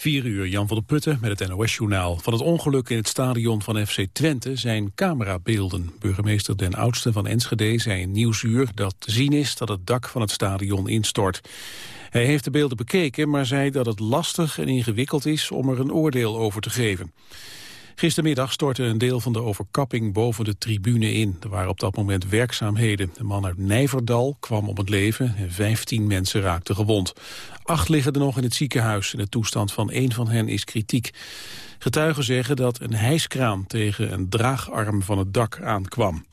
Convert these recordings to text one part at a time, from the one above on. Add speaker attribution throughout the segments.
Speaker 1: 4 uur, Jan van der Putten met het NOS-journaal. Van het ongeluk in het stadion van FC Twente zijn camerabeelden. Burgemeester Den Oudste van Enschede zei in Nieuwsuur dat te zien is dat het dak van het stadion instort. Hij heeft de beelden bekeken, maar zei dat het lastig en ingewikkeld is om er een oordeel over te geven. Gistermiddag stortte een deel van de overkapping boven de tribune in. Er waren op dat moment werkzaamheden. De man uit Nijverdal kwam om het leven en 15 mensen raakten gewond. Acht liggen er nog in het ziekenhuis en de toestand van één van hen is kritiek. Getuigen zeggen dat een hijskraan tegen een draagarm van het dak aankwam.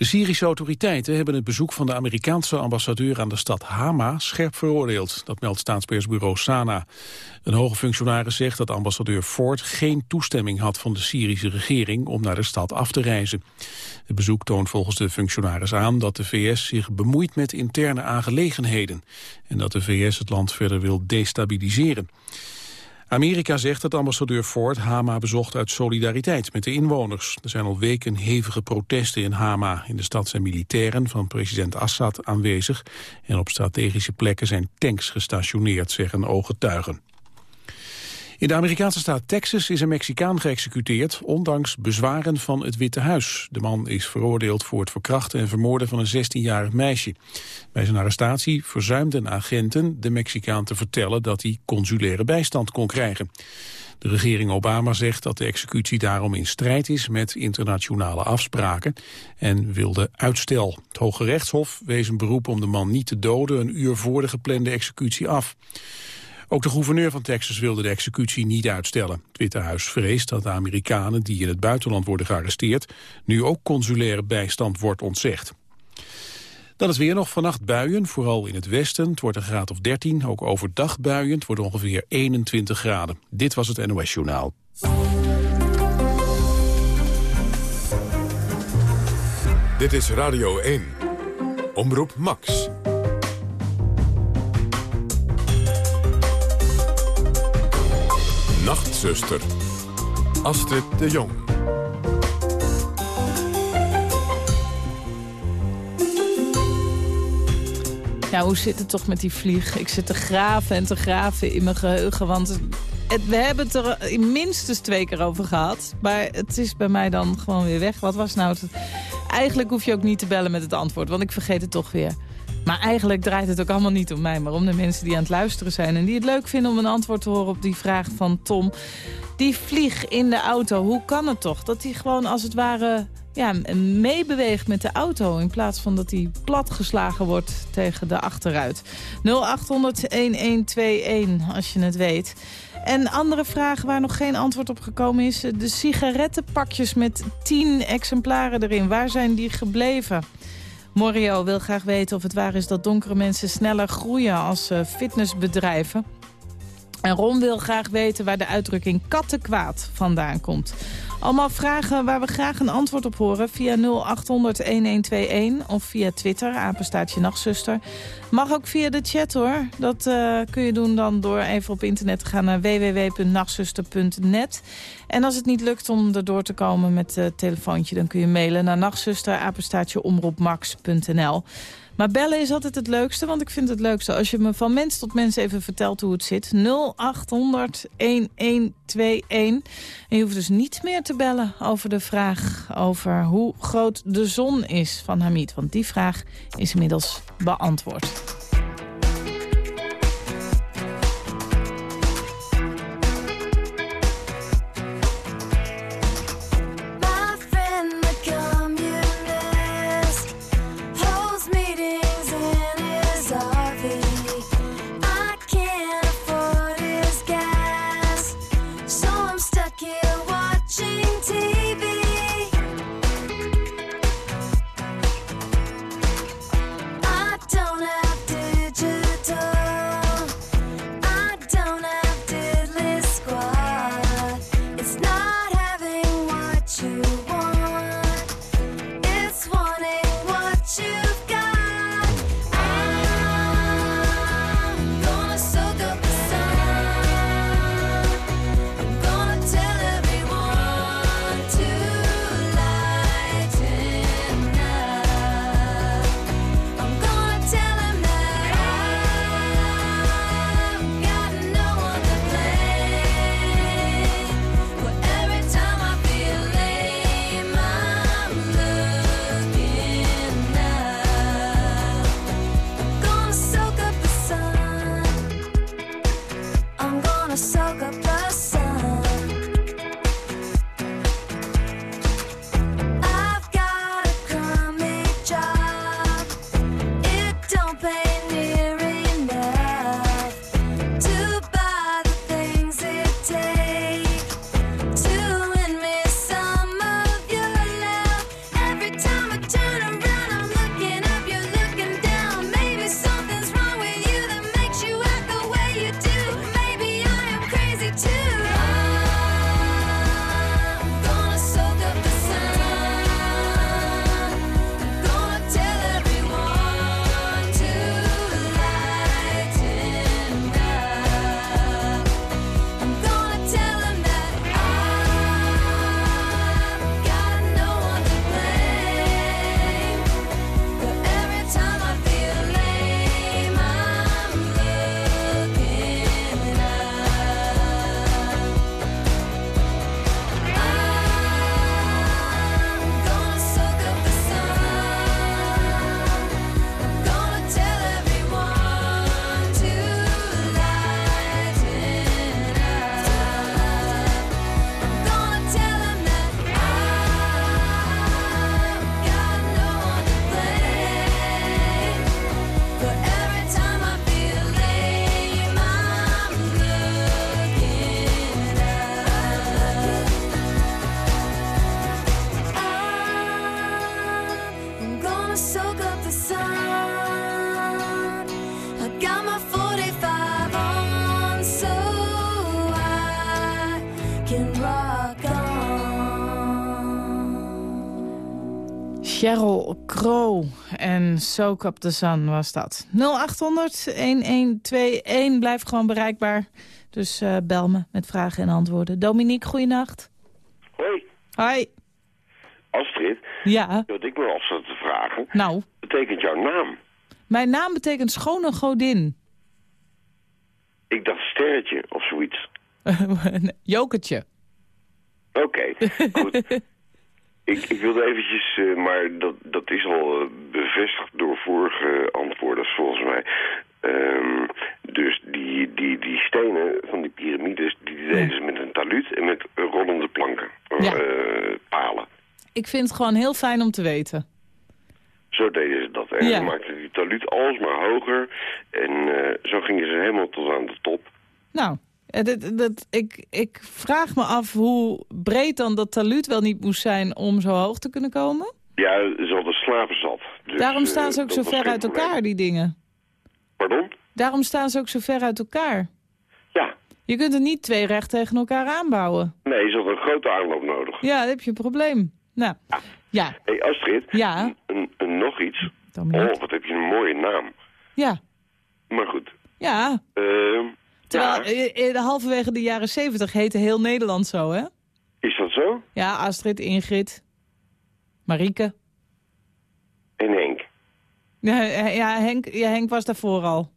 Speaker 1: De Syrische autoriteiten hebben het bezoek van de Amerikaanse ambassadeur aan de stad Hama scherp veroordeeld. Dat meldt staatspersbureau Sana. Een hoge functionaris zegt dat ambassadeur Ford geen toestemming had van de Syrische regering om naar de stad af te reizen. Het bezoek toont volgens de functionaris aan dat de VS zich bemoeit met interne aangelegenheden en dat de VS het land verder wil destabiliseren. Amerika zegt dat ambassadeur Ford Hama bezocht uit solidariteit met de inwoners. Er zijn al weken hevige protesten in Hama. In de stad zijn militairen van president Assad aanwezig... en op strategische plekken zijn tanks gestationeerd, zeggen ooggetuigen. In de Amerikaanse staat Texas is een Mexicaan geëxecuteerd... ondanks bezwaren van het Witte Huis. De man is veroordeeld voor het verkrachten en vermoorden van een 16-jarig meisje. Bij zijn arrestatie verzuimden agenten de Mexicaan te vertellen... dat hij consulaire bijstand kon krijgen. De regering Obama zegt dat de executie daarom in strijd is met internationale afspraken en wilde uitstel. Het Hoge Rechtshof wees een beroep om de man niet te doden een uur voor de geplande executie af. Ook de gouverneur van Texas wilde de executie niet uitstellen. Het Witte Huis vreest dat de Amerikanen die in het buitenland worden gearresteerd... nu ook consulaire bijstand wordt ontzegd. Dan is weer nog vannacht buien, vooral in het westen. Het wordt een graad of 13, ook overdag buien. Het wordt ongeveer 21 graden. Dit was het NOS Journaal.
Speaker 2: Dit is Radio 1. Omroep Max. Nachtzuster. Astrid de Jong.
Speaker 3: Ja, hoe zit het toch met die vlieg? Ik zit te graven en te graven in mijn geheugen. Want we hebben het er minstens twee keer over gehad. Maar het is bij mij dan gewoon weer weg. Wat was nou het... Eigenlijk hoef je ook niet te bellen met het antwoord. Want ik vergeet het toch weer. Maar eigenlijk draait het ook allemaal niet om mij, maar om de mensen die aan het luisteren zijn... en die het leuk vinden om een antwoord te horen op die vraag van Tom. Die vlieg in de auto, hoe kan het toch? Dat die gewoon als het ware ja, meebeweegt met de auto... in plaats van dat hij platgeslagen wordt tegen de achteruit. 0800-1121, als je het weet. En andere vragen waar nog geen antwoord op gekomen is... de sigarettenpakjes met 10 exemplaren erin, waar zijn die gebleven? Morio wil graag weten of het waar is dat donkere mensen sneller groeien als uh, fitnessbedrijven. En Ron wil graag weten waar de uitdrukking kattenkwaad vandaan komt. Allemaal vragen waar we graag een antwoord op horen via 0800-1121 of via Twitter, apenstaatje nachtzuster. Mag ook via de chat hoor. Dat uh, kun je doen dan door even op internet te gaan naar www.nachtzuster.net. En als het niet lukt om er door te komen met het telefoontje... dan kun je mailen naar nachtzuster, apenstaatje omroepmax.nl. Maar bellen is altijd het leukste, want ik vind het leukste... als je me van mens tot mens even vertelt hoe het zit. 0800 1121. En je hoeft dus niet meer te bellen over de vraag... over hoe groot de zon is van Hamid. Want die vraag is inmiddels beantwoord. En Soak Up The Sun was dat. 0800-1121 blijft gewoon bereikbaar. Dus uh, bel me met vragen en antwoorden. Dominique, goeienacht.
Speaker 4: Hoi.
Speaker 3: Hoi.
Speaker 4: Astrid.
Speaker 3: Ja.
Speaker 4: Wat ik me af zat te vragen.
Speaker 3: Nou.
Speaker 4: Betekent jouw naam?
Speaker 3: Mijn naam betekent schone godin.
Speaker 4: Ik dacht sterretje of zoiets.
Speaker 3: Jokertje.
Speaker 4: Oké, okay, goed. ik, ik wilde eventjes, uh, maar dat, dat is al uh, bevestigd door vorige antwoorders volgens mij. Um, dus die, die, die stenen van die piramides, die deden ze met een taluut en met rollende planken, ja. uh, palen.
Speaker 3: Ik vind het gewoon heel fijn om te weten.
Speaker 4: Zo deden ze dat. En ja. ze maakten die taluut alsmaar hoger. En uh, zo gingen ze helemaal tot aan de top.
Speaker 3: Nou, dat, dat, ik, ik vraag me af hoe breed dan dat taluut wel niet moest zijn om zo hoog te kunnen komen.
Speaker 4: Ja, ze hadden slaven zat.
Speaker 3: Dus, Daarom staan ze ook uh, zo ver uit elkaar, probleem. die dingen.
Speaker 4: Pardon?
Speaker 3: Daarom staan ze ook zo ver uit elkaar.
Speaker 4: Ja.
Speaker 3: Je kunt er niet twee recht tegen elkaar aanbouwen.
Speaker 4: Nee, ze hadden een grote aanloop nodig.
Speaker 3: Ja, dan heb je een probleem. Nou, ja.
Speaker 4: hey Astrid,
Speaker 3: ja.
Speaker 4: Een, een, nog iets. Oh, wat heb je een mooie naam.
Speaker 3: Ja.
Speaker 4: Maar goed.
Speaker 3: Ja.
Speaker 4: Uh,
Speaker 3: Terwijl in halverwege de jaren zeventig heette heel Nederland zo, hè?
Speaker 4: Is dat zo?
Speaker 3: Ja, Astrid, Ingrid, Marieke.
Speaker 4: En Henk.
Speaker 3: Ja, ja, Henk, ja Henk was daarvoor al.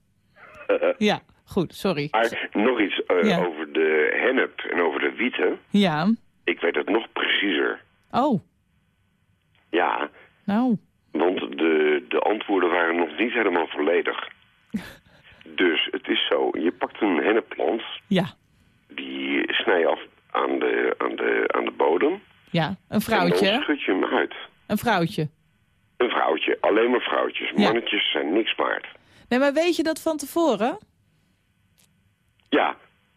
Speaker 3: ja, goed, sorry.
Speaker 4: Maar nog iets uh, ja. over de hennep en over de wieten.
Speaker 3: Ja.
Speaker 4: Ik weet het nog preciezer.
Speaker 3: Oh.
Speaker 4: Ja.
Speaker 3: Nou.
Speaker 4: Want de, de antwoorden waren nog niet helemaal volledig. dus het is zo, je pakt een hennepplant.
Speaker 3: Ja.
Speaker 4: Die snij je af aan de, aan de, aan de bodem.
Speaker 3: Ja, een vrouwtje.
Speaker 4: En dan schud je hem uit.
Speaker 3: Een vrouwtje.
Speaker 4: Een vrouwtje, alleen maar vrouwtjes.
Speaker 3: Ja.
Speaker 4: Mannetjes zijn niks waard.
Speaker 3: Nee, maar weet je dat van tevoren?
Speaker 4: Ja.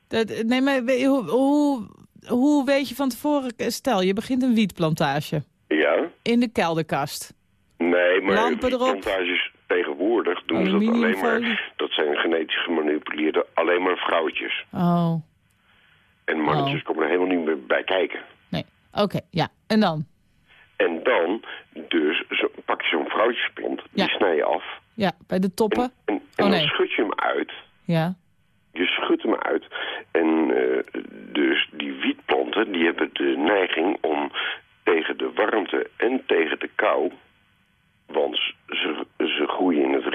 Speaker 3: Dat, nee, maar hoe, hoe, hoe weet je van tevoren... Stel, je begint een wietplantage.
Speaker 4: Ja.
Speaker 3: In de kelderkast.
Speaker 4: Nee, maar
Speaker 3: Lampen erop.
Speaker 4: plantages tegenwoordig doen ze dat alleen maar... Genetisch gemanipuleerde alleen maar vrouwtjes.
Speaker 3: Oh.
Speaker 4: En mannetjes
Speaker 3: Oh.
Speaker 4: komen er helemaal niet meer bij kijken.
Speaker 3: Nee, oké, ja. En dan?
Speaker 4: En dan, dus, zo, pak je zo'n vrouwtjesplant,
Speaker 3: Ja.
Speaker 4: die snij je af.
Speaker 3: Ja, bij de toppen?
Speaker 4: En, en, en
Speaker 3: Oh,
Speaker 4: dan
Speaker 3: nee.
Speaker 4: schud je hem uit.
Speaker 3: Ja.
Speaker 4: Je schudt hem uit. En eh, dus die wietplanten, die hebben de neiging om tegen de warmte en tegen de kou... Want ze,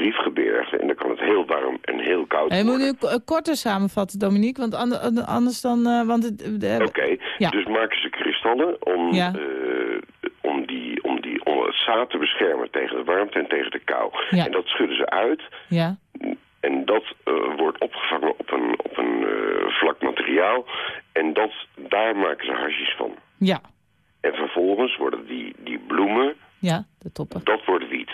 Speaker 4: en dan kan het heel warm en heel koud
Speaker 3: En je moet
Speaker 4: worden.
Speaker 3: nu korter samenvatten, Dominique, want ander- anders dan... eh, want het,
Speaker 4: Oké,
Speaker 3: Ja.
Speaker 4: dus maken ze kristallen om,
Speaker 3: Ja.
Speaker 4: eh, om, die, om, die, om het zaad te beschermen tegen de warmte en tegen de kou.
Speaker 3: Ja.
Speaker 4: En dat schudden ze uit
Speaker 3: Ja,
Speaker 4: en dat eh, wordt opgevangen op een, op een vlak materiaal. En dat, daar maken ze hasjes van.
Speaker 3: ja,
Speaker 4: En vervolgens worden die, die bloemen,
Speaker 3: ja, de toppen.
Speaker 4: dat wordt wiet.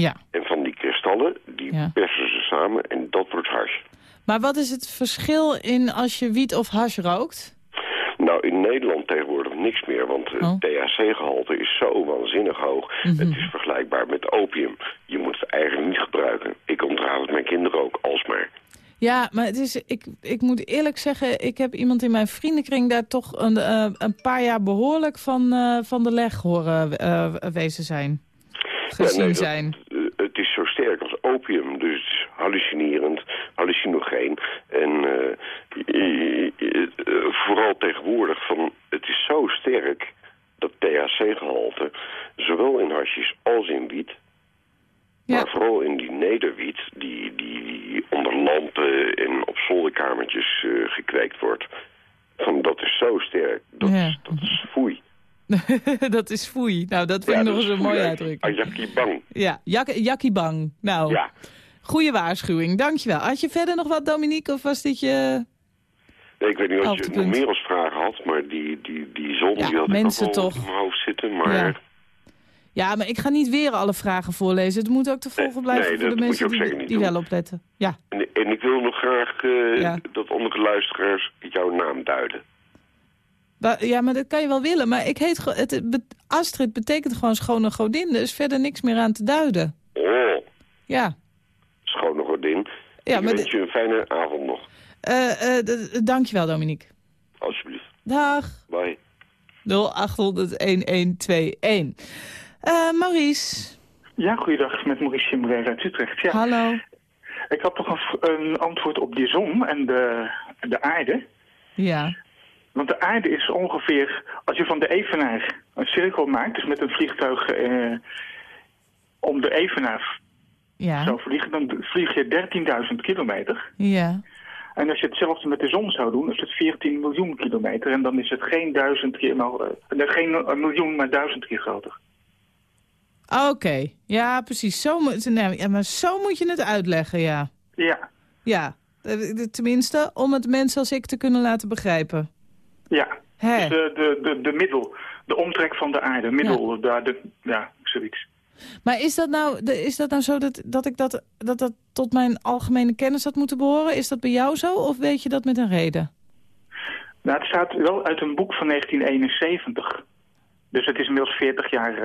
Speaker 3: Ja.
Speaker 4: En van die kristallen, die
Speaker 3: Ja.
Speaker 4: persen ze samen en dat wordt hash.
Speaker 3: Maar wat is het verschil in als je wiet of hash rookt?
Speaker 4: Nou, in Nederland tegenwoordig niks meer, want het
Speaker 3: Oh.
Speaker 4: THC-gehalte is zo waanzinnig hoog.
Speaker 3: Mhm.
Speaker 4: Het is vergelijkbaar met opium. Je moet het eigenlijk niet gebruiken. Ik ontraad het mijn kinderen ook alsmaar.
Speaker 3: Ja, maar het is, ik, ik moet eerlijk zeggen, ik heb iemand in mijn vriendenkring daar toch een, eh, een paar jaar behoorlijk van, eh, van de leg horen eh, wezen zijn. Gezien
Speaker 4: Ja, nee, dat-
Speaker 3: zijn.
Speaker 4: eh, het is zo sterk als opium, dus hallucinerend, hallucinogeen. En eh, eh, vooral tegenwoordig, van, het is zo sterk, dat THC-gehalte, zowel in hasjes als in wiet...
Speaker 3: Ja.
Speaker 4: Maar vooral in die nederwiet, die, die onder lampen en op zolderkamertjes eh, gekweekt wordt. Van, dat is zo sterk. Dat,
Speaker 3: Ja.
Speaker 4: is, dat is foei.
Speaker 3: dat is foei. Nou, dat vind
Speaker 4: Ja,
Speaker 3: ik nog eens een mooie uitdrukking.
Speaker 4: Ayaki bang.
Speaker 3: Ja, Jak Jakkie Bang. Nou,
Speaker 4: Ja.
Speaker 3: goede waarschuwing. Dankjewel. Had je verder nog wat, Dominique, of was dit je...
Speaker 4: Nee, ik weet niet of je nog meer als vragen had, maar die, die, die zon
Speaker 3: Ja,
Speaker 4: die had
Speaker 3: mensen
Speaker 4: ik
Speaker 3: toch.
Speaker 4: in mijn hoofd zitten. Maar
Speaker 3: Ja. Ja, maar ik ga niet weer alle vragen voorlezen. Het moet ook te volgen blijven
Speaker 4: nee,
Speaker 3: voor de mensen die, wel opletten. Ja.
Speaker 4: en, en ik wil nog graag
Speaker 3: Ja.
Speaker 4: dat andere luisteraars jouw naam duiden.
Speaker 3: Ja, maar dat kan je wel willen. Maar ik heet... Het, Astrid betekent gewoon schone godin. Er is verder niks meer aan te duiden.
Speaker 4: Oh,
Speaker 3: Ja.
Speaker 4: schone godin.
Speaker 3: Ja,
Speaker 4: ik
Speaker 3: maar
Speaker 4: wens je een fijne avond nog,
Speaker 3: Eh, eh, d- d- dankjewel, Dominique.
Speaker 4: alsjeblieft.
Speaker 3: Dag.
Speaker 4: Bye.
Speaker 3: 0800-1121. Eh, Maurice.
Speaker 5: Ja, goeiedag, met Maurice Simbrère uit Utrecht. Ja,
Speaker 3: Hallo.
Speaker 5: ik had toch een, een antwoord op die zon en de, de aarde.
Speaker 3: Ja.
Speaker 5: Want de aarde is ongeveer, als je van de Evenaar een cirkel maakt, dus met een vliegtuig eh, om de Evenaar
Speaker 3: Ja.
Speaker 5: zou vliegen, dan vlieg je 13.000 kilometer.
Speaker 3: Ja.
Speaker 5: En als je hetzelfde met de zon zou doen, is het 14 miljoen kilometer. En dan is het geen duizend keer, nou, eh, geen een miljoen, maar duizend keer groter.
Speaker 3: Oké. Ja, precies. Zo, moet- nee, ja, maar zo moet je het uitleggen, ja.
Speaker 5: Ja,
Speaker 3: Ja. Eh, Tenminste, om het mensen als ik te kunnen laten begrijpen.
Speaker 5: Ja. Dus de, de, de, de middel, de omtrek van de aarde, middel, daar de, ja, zoiets.
Speaker 3: Maar is dat nou, is dat nou zo dat, dat ik dat, dat dat tot mijn algemene kennis had moeten behoren? Is dat bij jou zo of weet je dat met een reden?
Speaker 5: Nou, het staat wel uit een boek van 1971. Dus het is inmiddels 40 jaar...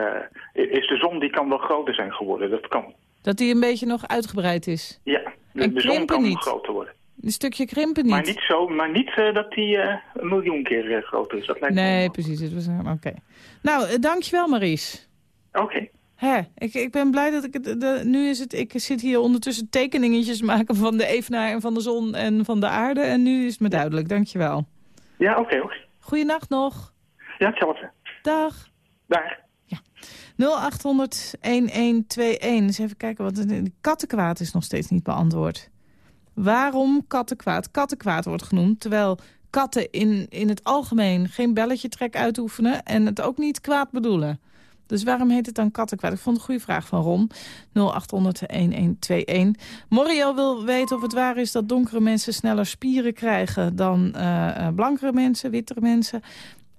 Speaker 5: eh, is de zon die kan wel groter zijn geworden, dat kan.
Speaker 3: Dat die een beetje nog uitgebreid is?
Speaker 5: Ja, de,
Speaker 3: En
Speaker 5: de zon kan
Speaker 3: niet?
Speaker 5: groter worden.
Speaker 3: Een stukje krimpen niet?
Speaker 5: Maar niet zo, maar niet eh, dat die eh, een miljoen keer eh, groter is. Dat lijkt me
Speaker 3: Nee,
Speaker 5: onmogelijk.
Speaker 3: precies. Het was- Oké. Nou, dankjewel Maries.
Speaker 5: Oké.
Speaker 3: Hè, ik, ik ben blij dat ik het... De, nu is het... Ik zit hier ondertussen tekeningetjes maken van de evenaar en van de zon en van de aarde. En nu is het me duidelijk. Dankjewel.
Speaker 5: Ja, oké hoor.
Speaker 3: Goeienacht nog.
Speaker 5: Ja, hetzelfde.
Speaker 3: Dag.
Speaker 5: Daar.
Speaker 3: 0800-1121. Eens even kijken, want de kattenkwaad is nog steeds niet beantwoord. Waarom kattenkwaad kattenkwaad wordt genoemd... terwijl katten in, in het algemeen geen belletje trek uitoefenen... en het ook niet kwaad bedoelen? Dus waarom heet het dan kattenkwaad? Ik vond een goede vraag van Ron. 0800-1121. Morio wil weten of het waar is dat donkere mensen sneller spieren krijgen... dan eh, blankere mensen, wittere mensen.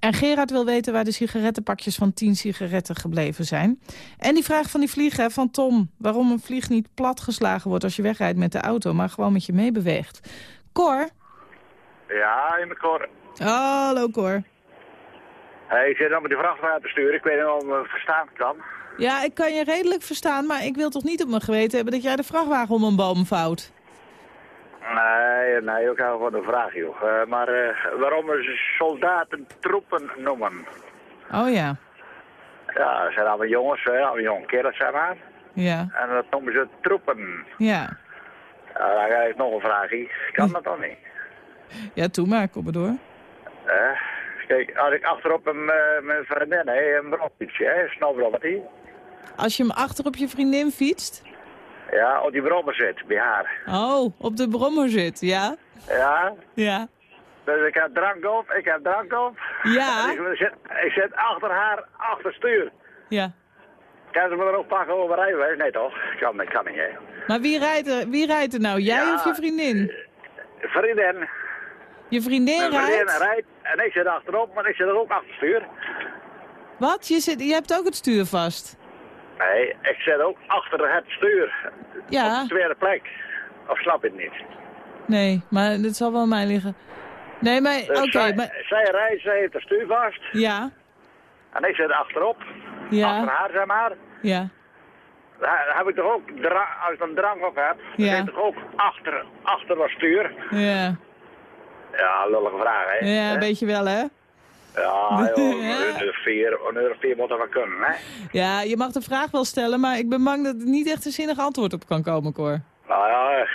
Speaker 3: En Gerard wil weten waar de sigarettenpakjes van 10 sigaretten gebleven zijn. En die vraag van die vlieg hè, van Tom. Waarom een vlieg niet platgeslagen wordt als je wegrijdt met de auto... maar gewoon met je meebeweegt. Cor?
Speaker 6: Ja, in mijn kor.
Speaker 3: Hallo Cor.
Speaker 6: Hey, ik zit dan met die vrachtwagen te sturen. Ik weet niet of ik me verstaan kan.
Speaker 3: Ja, ik kan je redelijk verstaan, maar ik wil toch niet op mijn geweten hebben... dat jij de vrachtwagen om een boom vouwt?
Speaker 6: Nee, nee, ook al gewoon een vraag, joh. Eh, maar eh, waarom ze soldaten troepen noemen?
Speaker 3: Oh ja,
Speaker 6: Ja, dat zijn allemaal jongens, hè, allemaal jonge kerels, zeg maar.
Speaker 3: ja,
Speaker 6: En dat noemen ze troepen.
Speaker 3: ja.
Speaker 6: Ja, dan krijg ik nog een vraagje. Kan dat dan niet?
Speaker 3: Ja, toe maar, kom maar door.
Speaker 6: Eh, kijk, als ik achterop een, eh, mijn vriendin, hè, een bromfietsje, hè, snowbrommertje.
Speaker 3: Als je hem achter op je vriendin fietst...
Speaker 6: Ja, op die brommer zit, bij haar.
Speaker 3: Oh, op de brommer zit, ja?
Speaker 6: Ja,
Speaker 3: Ja.
Speaker 6: dus ik heb drank op, ik heb drank op.
Speaker 3: Ja?
Speaker 6: Ik, zit, ik zit achter haar, achter stuur.
Speaker 3: Ja.
Speaker 6: Kan ze me er ook pakken over rijbewijs? Nee toch? Kan, niet, kan niet, hè.
Speaker 3: Maar wie rijdt er, wie rijdt er nou? Jij
Speaker 6: Ja.
Speaker 3: of je vriendin?
Speaker 6: Vriendin.
Speaker 3: Je vriendin
Speaker 6: Mijn vriendin
Speaker 3: rijdt?
Speaker 6: rijdt en ik zit achterop, maar ik zit er ook achter stuur.
Speaker 3: Wat? Je, zit, je hebt ook het stuur vast?
Speaker 6: Nee, ik zit ook achter het stuur. Op de tweede plek. Of snap je het niet?
Speaker 3: Nee, maar dat zal wel aan mij liggen. Nee, maar
Speaker 6: Dus
Speaker 3: oké,
Speaker 6: zij,
Speaker 3: maar...
Speaker 6: zij rijdt, zij heeft het stuur vast.
Speaker 3: Ja,
Speaker 6: En ik zit achterop. Achter
Speaker 3: ja,
Speaker 6: haar, zeg maar.
Speaker 3: ja.
Speaker 6: Daar heb ik toch ook, als ik een drank op heb, dan
Speaker 3: Ja.
Speaker 6: zit ik toch ook achter, achter dat stuur.
Speaker 3: Ja,
Speaker 6: Ja, lullige vraag, hè?
Speaker 3: ja, een beetje wel, hè?
Speaker 6: Ja, joh, een vier moet er wel kunnen, hè?
Speaker 3: Ja, je mag de vraag wel stellen, maar ik ben bang dat er niet echt een zinnig antwoord op kan komen, Cor.
Speaker 6: Nou ja,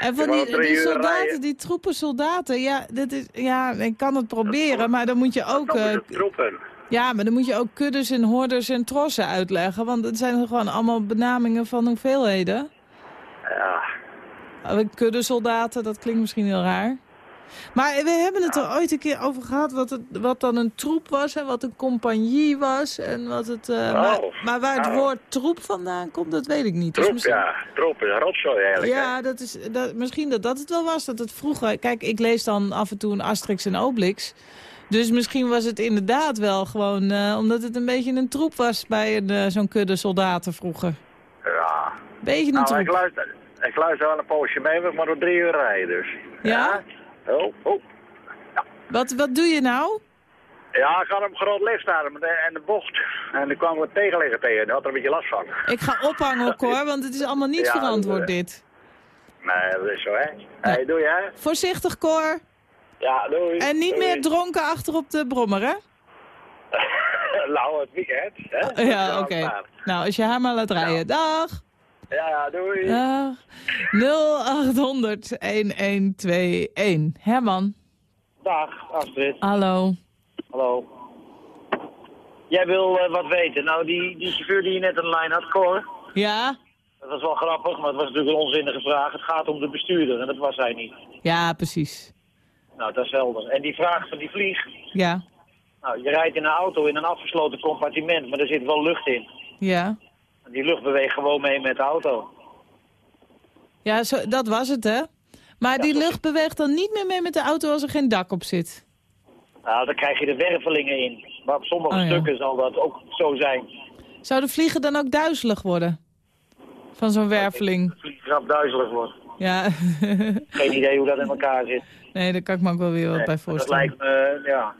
Speaker 3: En van die, soldaten, die troepen soldaten, ja, dit is, ja, ik kan het proberen, maar dan moet je ook...
Speaker 6: troepen.
Speaker 3: ja, maar dan moet je ook kuddes en horders en trossen uitleggen, want het zijn gewoon allemaal benamingen van hoeveelheden.
Speaker 6: Ja,
Speaker 3: Uh, Kuddesoldaten, dat klinkt misschien heel raar. Maar we hebben het er ooit een keer over gehad wat, het, wat dan een troep was en wat een compagnie was. En wat het, eh,
Speaker 6: Oh,
Speaker 3: maar, maar waar het
Speaker 6: nou.
Speaker 3: woord troep vandaan komt, dat weet ik niet. Dus
Speaker 6: troep,
Speaker 3: misschien-
Speaker 6: ja. Troep is rotzooi eigenlijk, hè?
Speaker 3: Ja, dat is, dat, misschien dat dat het wel was. Dat het vroeger... Kijk, ik lees dan af en toe een Asterix en Obelix. Dus misschien was het inderdaad wel gewoon... eh, omdat het een beetje een troep was bij eh, zo'n kudde soldaten vroeger.
Speaker 6: Ja.
Speaker 3: Beetje een
Speaker 6: Nou, ik
Speaker 3: troep.
Speaker 6: luister, ik luister wel een poosje mee, maar ik nog drie uur rijden, dus.
Speaker 3: Ja?
Speaker 6: Oh, oh.
Speaker 3: Wat, wat doe je nou?
Speaker 6: Ja, ik had hem groot licht staan en de, en de bocht. En er kwam wat tegenliggen tegen, daar had er een beetje last van.
Speaker 3: Ik ga ophangen, hoor, want het is allemaal niet
Speaker 6: Ja,
Speaker 3: verantwoord,
Speaker 6: dat, eh,
Speaker 3: dit.
Speaker 6: Nee, dat is zo, hè? Hé, hey, doe je, hè?
Speaker 3: Voorzichtig, Cor.
Speaker 7: Ja, doei.
Speaker 3: En niet
Speaker 7: Doei.
Speaker 3: meer dronken achter op de brommer, hè?
Speaker 7: nou, het weekend. Hè?
Speaker 3: Ja, oké. Nou, als je haar maar laat rijden. Dag!
Speaker 7: Ja, ja, doei.
Speaker 3: Dag. 0800-1121. Herman,
Speaker 7: Dag, Astrid.
Speaker 3: hallo.
Speaker 7: Hallo. Jij wil eh, wat weten. Nou, die, die chauffeur die je net aan de lijn had, Cor,
Speaker 3: Ja?
Speaker 7: dat was wel grappig, maar het was natuurlijk een onzinnige vraag. Het gaat om de bestuurder en dat was hij niet.
Speaker 3: Ja, precies.
Speaker 7: Nou, dat is helder. En die vraag van die vlieg.
Speaker 3: Ja,
Speaker 7: Nou, je rijdt in een auto in een afgesloten compartiment, maar er zit wel lucht in.
Speaker 3: ja.
Speaker 7: Die lucht beweegt gewoon mee met de auto.
Speaker 3: Ja, zo, dat was het, hè? Maar die lucht beweegt dan niet meer mee met de auto als er geen dak op zit.
Speaker 7: Nou, dan krijg je de wervelingen in. Maar op sommige
Speaker 3: Oh, ja.
Speaker 7: stukken zal dat ook zo zijn.
Speaker 3: Zou de vliegen dan ook duizelig worden? Van zo'n werveling.
Speaker 7: Dat grap duizelig wordt.
Speaker 3: Ja,
Speaker 7: Geen idee hoe dat in elkaar zit.
Speaker 3: nee, daar kan ik me ook wel weer wat
Speaker 7: Nee,
Speaker 3: bij
Speaker 7: dat
Speaker 3: voorstellen.
Speaker 7: lijkt me, ja.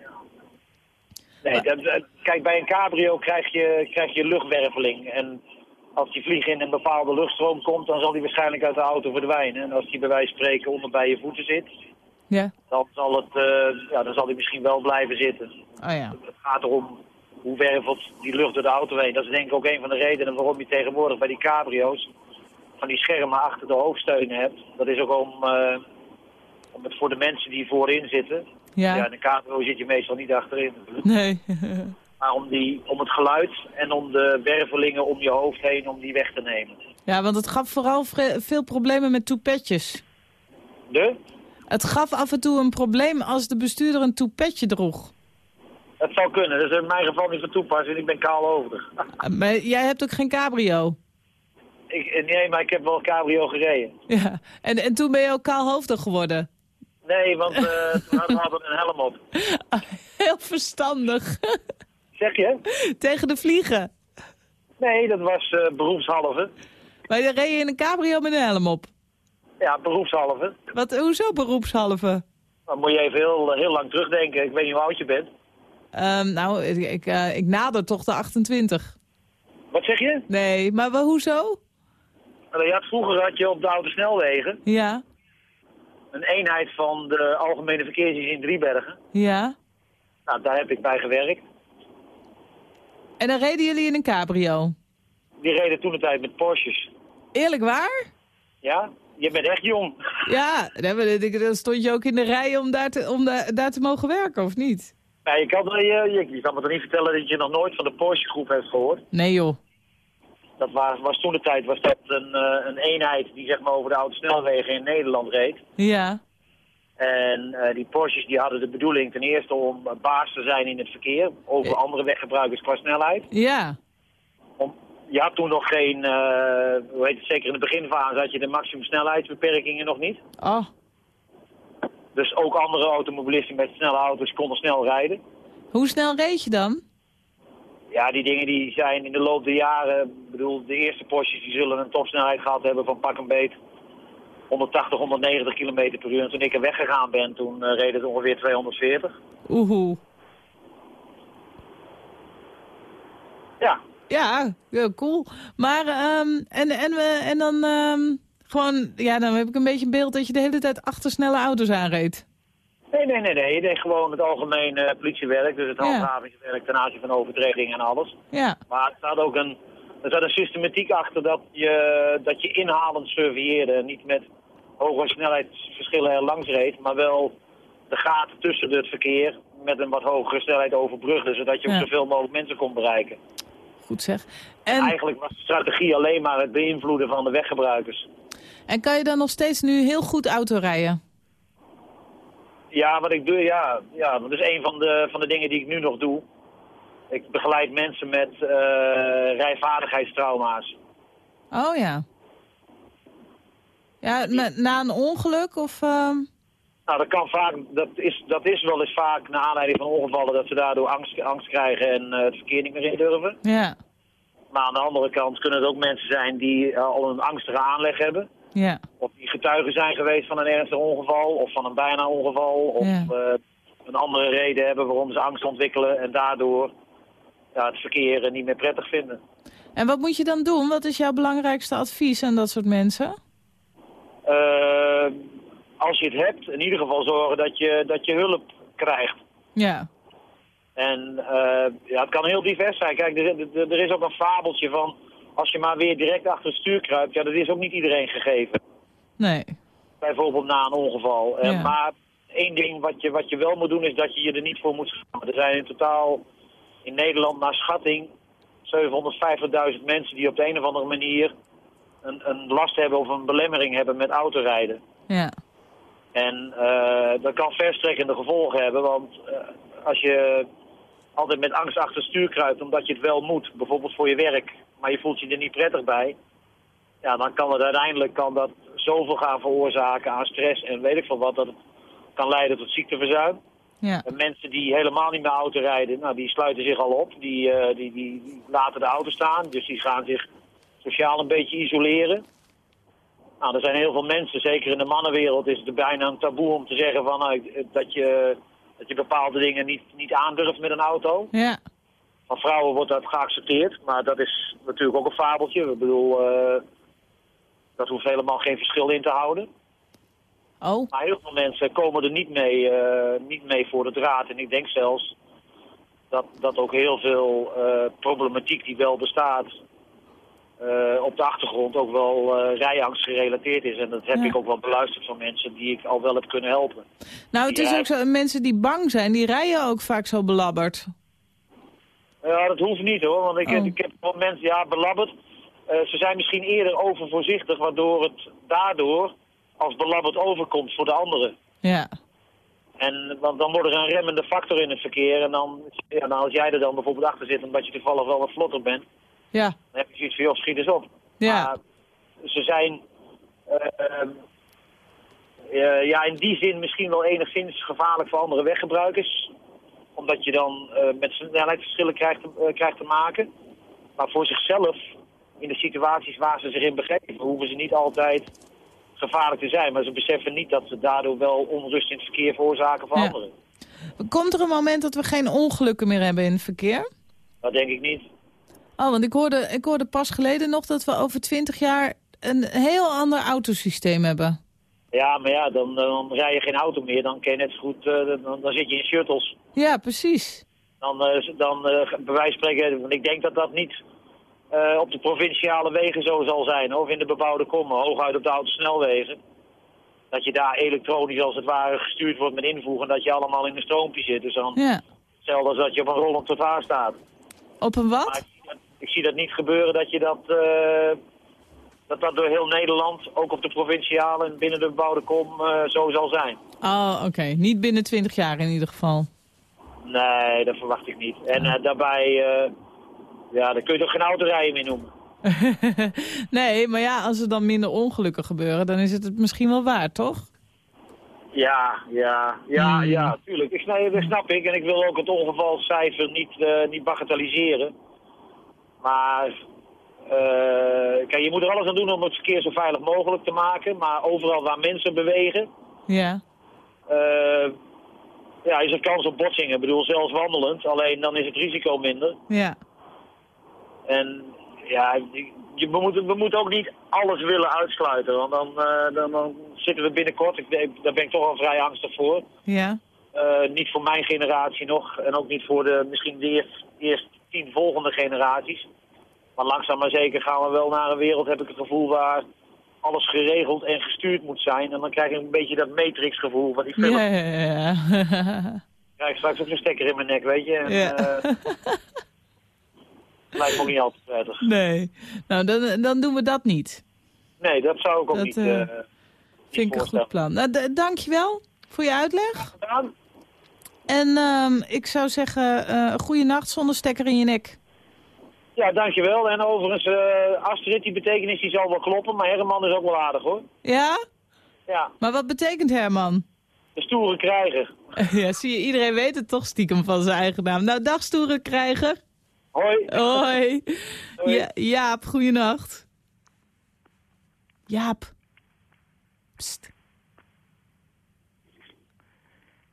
Speaker 7: Nee, dat, dat- kijk, bij een cabrio krijg je, krijg je luchtwerveling. En als die vlieg in een bepaalde luchtstroom komt, dan zal die waarschijnlijk uit de auto verdwijnen. En als die bij wijze van spreken onder bij je voeten zit,
Speaker 3: Ja,
Speaker 7: dan zal, het, eh, ja, dan zal die misschien wel blijven zitten.
Speaker 3: oh ja.
Speaker 7: Het gaat erom hoe wervelt die lucht door de auto heen. Dat is denk ik ook een van de redenen waarom je tegenwoordig bij die cabrio's van die schermen achter de hoofdsteunen hebt. Dat is ook om, eh, om het voor de mensen die voorin zitten. Ja.
Speaker 3: Ja,
Speaker 7: in een cabrio zit je meestal niet achterin.
Speaker 3: nee.
Speaker 7: Maar om, die, om het geluid en om de wervelingen om je hoofd heen, om die weg te nemen.
Speaker 3: Ja, want het gaf vooral veel problemen met toepetjes.
Speaker 7: De?
Speaker 3: Het gaf af en toe een probleem als de bestuurder een toepetje droeg.
Speaker 7: Dat zou kunnen. Dat is in mijn geval niet van toepassing. Ik ben kaal over.
Speaker 3: Uh, Maar jij hebt ook geen cabrio.
Speaker 7: ik, nee, maar ik heb wel cabrio gereden.
Speaker 3: Ja, en, en toen ben je ook kaalhoofdig geworden.
Speaker 7: Nee, want eh toen hadden we een helm op.
Speaker 3: Heel verstandig.
Speaker 7: Zeg je?
Speaker 3: Tegen de vliegen.
Speaker 7: Nee, dat was eh, beroepshalve.
Speaker 3: Maar je reed je in een cabrio met een helm op.
Speaker 7: Ja, beroepshalve.
Speaker 3: Wat, hoezo beroepshalve?
Speaker 7: Dan moet je even heel, heel lang terugdenken. Ik weet niet hoe oud je bent.
Speaker 3: Ehm, nou, ik, ik, eh, ik nader toch de 28.
Speaker 7: Wat zeg je?
Speaker 3: Nee, maar wel, hoezo?
Speaker 7: Nou, je had, vroeger had je op de autosnelwegen
Speaker 3: Ja,
Speaker 7: een eenheid van de Algemene Verkeersdienst in Driebergen.
Speaker 3: ja.
Speaker 7: Nou, daar heb ik bij gewerkt.
Speaker 3: En dan reden jullie in een cabrio.
Speaker 7: Die reden toen de tijd met Porsches.
Speaker 3: Eerlijk waar?
Speaker 7: Ja? Je bent echt jong.
Speaker 3: Ja, dan stond je ook in de rij om daar te, om da- daar te mogen werken, of niet?
Speaker 7: Ja, je, kan, je, je, je kan me toch niet vertellen dat je nog nooit van de Porsche groep hebt gehoord?
Speaker 3: Nee joh.
Speaker 7: Dat was, was toen de tijd was dat een, eh, een eenheid die zeg maar over de autosnelwegen in Nederland reed.
Speaker 3: Ja,
Speaker 7: En eh, die Porsches die hadden de bedoeling ten eerste om eh, baas te zijn in het verkeer over andere weggebruikers qua snelheid.
Speaker 3: ja.
Speaker 7: Om, je had toen nog geen, eh, hoe heet het, zeker in de beginfase had je de maximum snelheidsbeperkingen nog niet.
Speaker 3: Oh,
Speaker 7: Dus ook andere automobilisten met snelle auto's konden snel rijden.
Speaker 3: hoe snel reed je dan?
Speaker 7: Ja, die dingen die zijn in de loop der jaren, ik bedoel, de eerste Porsches die zullen een topsnelheid gehad hebben van pak een beet 180, 190 km per uur. En toen ik er weggegaan ben, toen eh, reed het ongeveer 240.
Speaker 3: Oehoe.
Speaker 7: Ja,
Speaker 3: Ja, ja, cool. Maar, ehm, en, en, we en dan ehm, gewoon, ja, dan heb ik een beetje een beeld dat je de hele tijd achter snelle auto's aanreed.
Speaker 7: nee, nee, nee, nee. Je deed gewoon het algemeen eh, politiewerk, dus het handhavingswerk ten aanzien van overtredingen en alles.
Speaker 3: Ja,
Speaker 7: Maar er staat ook een, er zat een systematiek achter dat je, dat je inhalend surveilleerde. Niet met hoge snelheidsverschillen er langs reed, maar wel de gaten tussen het verkeer met een wat hogere snelheid overbrugde, zodat je ook
Speaker 3: Ja.
Speaker 7: zoveel mogelijk mensen kon bereiken.
Speaker 3: goed zeg. En,
Speaker 7: Eigenlijk was de strategie alleen maar het beïnvloeden van de weggebruikers.
Speaker 3: en kan je dan nog steeds nu heel goed auto rijden?
Speaker 7: Ja, wat ik doe, ja, ja dat is een van de, van de dingen die ik nu nog doe. Ik begeleid mensen met eh, rijvaardigheidstrauma's.
Speaker 3: Oh ja. Ja, na, na een ongeluk of... ehm,
Speaker 7: Nou, dat kan vaak, dat is, dat is wel eens vaak naar aanleiding van ongevallen dat ze daardoor angst, angst krijgen en eh, het verkeer niet meer in durven.
Speaker 3: Ja,
Speaker 7: Maar aan de andere kant kunnen het ook mensen zijn die eh, al een angstige aanleg hebben.
Speaker 3: ja.
Speaker 7: Of die getuigen zijn geweest van een ernstig ongeval of van een bijna ongeval. Of
Speaker 3: Ja.
Speaker 7: eh, een andere reden hebben waarom ze angst ontwikkelen en daardoor ja, het verkeer niet meer prettig vinden.
Speaker 3: En wat moet je dan doen? Wat is jouw belangrijkste advies aan dat soort mensen?
Speaker 7: Eh, als je het hebt, in ieder geval zorgen dat je, dat je hulp krijgt.
Speaker 3: Ja.
Speaker 7: En eh, ja, het kan heel divers zijn. Kijk, er, er, er is ook een fabeltje van... als je maar weer direct achter het stuur kruipt... ja, dat is ook niet iedereen gegeven.
Speaker 3: Nee.
Speaker 7: Bijvoorbeeld na een ongeval. Eh, maar één ding wat je, wat je wel moet doen... is dat je je er niet voor moet schamen. Er zijn in totaal in Nederland naar schatting... 750.000 mensen die op de een of andere manier... Een, een last hebben of een belemmering hebben met autorijden.
Speaker 3: Ja.
Speaker 7: En eh, dat kan verstrekkende gevolgen hebben, want eh, als je altijd met angst achter het stuur kruipt omdat je het wel moet, bijvoorbeeld voor je werk, maar je voelt je er niet prettig bij, ja, dan kan het uiteindelijk kan dat zoveel gaan veroorzaken aan stress en weet ik veel wat, dat het kan leiden tot ziekteverzuim.
Speaker 3: Ja.
Speaker 7: En mensen die helemaal niet meer auto rijden, nou, die sluiten zich al op, die, eh, die, die, die laten de auto staan, dus die gaan zich sociaal een beetje isoleren. Nou, er zijn heel veel mensen, zeker in de mannenwereld is het bijna een taboe om te zeggen van, nou, dat, je, dat je bepaalde dingen niet, niet aandurft met een auto.
Speaker 3: Ja.
Speaker 7: Van vrouwen wordt dat geaccepteerd, maar dat is natuurlijk ook een fabeltje. Ik bedoel, eh, dat hoeft helemaal geen verschil in te houden.
Speaker 3: Oh.
Speaker 7: Maar heel veel mensen komen er niet mee, eh, niet mee voor de draad. En ik denk zelfs dat, dat ook heel veel eh, problematiek die wel bestaat... eh, op de achtergrond ook wel eh, rijangst gerelateerd is. En dat heb
Speaker 3: Ja.
Speaker 7: ik ook wel beluisterd van mensen die ik al wel heb kunnen helpen.
Speaker 3: Nou, het is ook zo, mensen die bang zijn, die rijden ook vaak zo belabberd.
Speaker 7: Ja, dat hoeft niet hoor, want ik,
Speaker 3: Oh.
Speaker 7: ik heb wel mensen, ja, belabberd. Eh, ze zijn misschien eerder overvoorzichtig, waardoor het daardoor als belabberd overkomt voor de anderen.
Speaker 3: Ja.
Speaker 7: En want dan wordt er een remmende factor in het verkeer. En dan, ja, nou, als jij er dan bijvoorbeeld achter zit omdat je toevallig wel wat vlotter bent,
Speaker 3: Ja.
Speaker 7: dan heb je zoiets van, joh, schiet eens op.
Speaker 3: Ja.
Speaker 7: Maar ze zijn eh, ehm, eh, ja, in die zin misschien wel enigszins gevaarlijk voor andere weggebruikers. Omdat je dan eh, met snelheidsverschillen krijgt, eh, krijgt te maken. Maar voor zichzelf, in de situaties waar ze zich in begeven, hoeven ze niet altijd gevaarlijk te zijn. Maar ze beseffen niet dat ze daardoor wel onrust in het verkeer veroorzaken voor
Speaker 3: Ja.
Speaker 7: anderen.
Speaker 3: Komt er een moment dat we geen ongelukken meer hebben in het verkeer?
Speaker 7: Dat denk ik niet.
Speaker 3: Oh, want ik hoorde, ik hoorde pas geleden nog dat we over twintig jaar een heel ander autosysteem hebben.
Speaker 7: Ja, maar ja, dan, dan rij je geen auto meer. Dan kan je net zo goed, eh, dan, dan zit je in shuttles.
Speaker 3: Ja, precies.
Speaker 7: Dan, eh, dan eh, bij wijze van spreken, want ik denk dat dat niet op de provinciale wegen zo zal zijn. Of in de bebouwde kommen, hooguit op de autosnelwegen. Dat je daar elektronisch als het ware gestuurd wordt met invoegen. Dat je allemaal in een stroompje zit. Dus dan
Speaker 3: Ja.
Speaker 7: hetzelfde als dat je op een rollend trottoir staat.
Speaker 3: Op een wat?
Speaker 7: Ik, zie dat- niet gebeuren dat je dat, eh, dat, dat door heel Nederland, ook op de provinciale en binnen de bebouwde kom, eh, zo zal zijn.
Speaker 3: Oh, oké. Niet binnen twintig jaar in ieder geval.
Speaker 7: Nee, dat verwacht ik niet. En eh, daarbij, ja, daar kun je toch geen autorijden meer noemen.
Speaker 3: nee, maar ja, als er dan minder ongelukken gebeuren, dan is het het misschien wel waard, toch?
Speaker 7: Ja, ja, ja,
Speaker 3: Hmm.
Speaker 7: ja, tuurlijk. Ik, snap- dat snap ik. En ik wil ook het ongevalcijfer niet, niet bagatelliseren. Maar eh, kijk, je moet er alles aan doen om het verkeer zo veilig mogelijk te maken. Maar overal waar mensen bewegen,
Speaker 3: Ja.
Speaker 7: eh, ja, is er kans op botsingen. Ik bedoel, zelfs wandelend. Alleen dan is het risico minder.
Speaker 3: Ja.
Speaker 7: En ja, je, we, moeten, we moeten ook niet alles willen uitsluiten. Want dan, eh, dan, dan zitten we binnenkort, ik, daar ben ik toch al vrij angstig voor.
Speaker 3: Ja.
Speaker 7: Niet voor mijn generatie nog. En ook niet voor de misschien de eerst, eerst tien volgende generaties. Maar langzaam maar zeker gaan we wel naar een wereld, heb ik het gevoel, waar alles geregeld en gestuurd moet zijn. En dan krijg je een beetje dat Matrix gevoel van die film.
Speaker 3: Ja, ja, ja.
Speaker 7: Ik krijg straks ook zo'n stekker in mijn nek, weet je. En,
Speaker 3: Ja.
Speaker 7: eh, lijkt me ook niet altijd prettig.
Speaker 3: nee. Nou, dan, dan doen we dat niet.
Speaker 7: Nee, dat zou ik ook
Speaker 3: Dat,
Speaker 7: niet, niet
Speaker 3: Vind ik een goed plan. Nou, dankjewel voor je uitleg.
Speaker 7: Gedaan?
Speaker 3: En ehm, ik zou zeggen, eh goede nacht zonder stekker in je nek.
Speaker 7: Ja, dankjewel. En overigens, eh Astrid, die betekenis die zal wel kloppen, maar Herman is ook wel aardig hoor.
Speaker 3: Ja?
Speaker 7: Ja,
Speaker 3: Maar wat betekent Herman?
Speaker 7: de stoere krijger.
Speaker 3: ja, zie je, iedereen weet het toch stiekem van zijn eigen naam. Nou, dag stoere krijger.
Speaker 7: Hoi.
Speaker 3: Hoi.
Speaker 7: Hoi.
Speaker 3: Ja, Jaap, goeienacht. Jaap. Pst.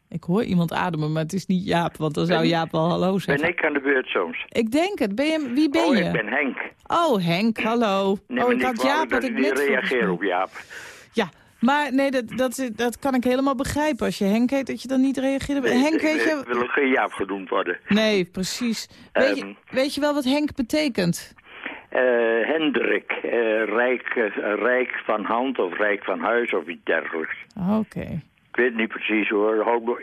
Speaker 3: Ik hoor iemand ademen, maar het is niet Jaap, want dan zou
Speaker 8: Ben-
Speaker 3: Jaap wel hallo zeggen.
Speaker 8: Ben ik aan de beurt soms?
Speaker 3: Ik denk het. Ben je, wie ben
Speaker 8: oh,
Speaker 3: je?
Speaker 8: ik ben Henk.
Speaker 3: Oh, Henk, hallo. Oh, ik had Jaap,
Speaker 8: dat
Speaker 3: ik
Speaker 8: niet reageer op Jaap.
Speaker 3: Ja, Maar nee, dat, dat, dat kan ik helemaal begrijpen. Als je Henk heet, dat je dan niet reageert. Henk, weet je...
Speaker 8: wil ook geen Jaap genoemd worden.
Speaker 3: Nee, precies. Weet je,
Speaker 8: Ehm.
Speaker 3: weet je wel wat Henk betekent?
Speaker 8: Eh, Hendrik, eh, rijk, eh, rijk van hand of rijk van huis of iets dergelijks.
Speaker 3: Oké.
Speaker 8: Ik weet het niet precies hoor,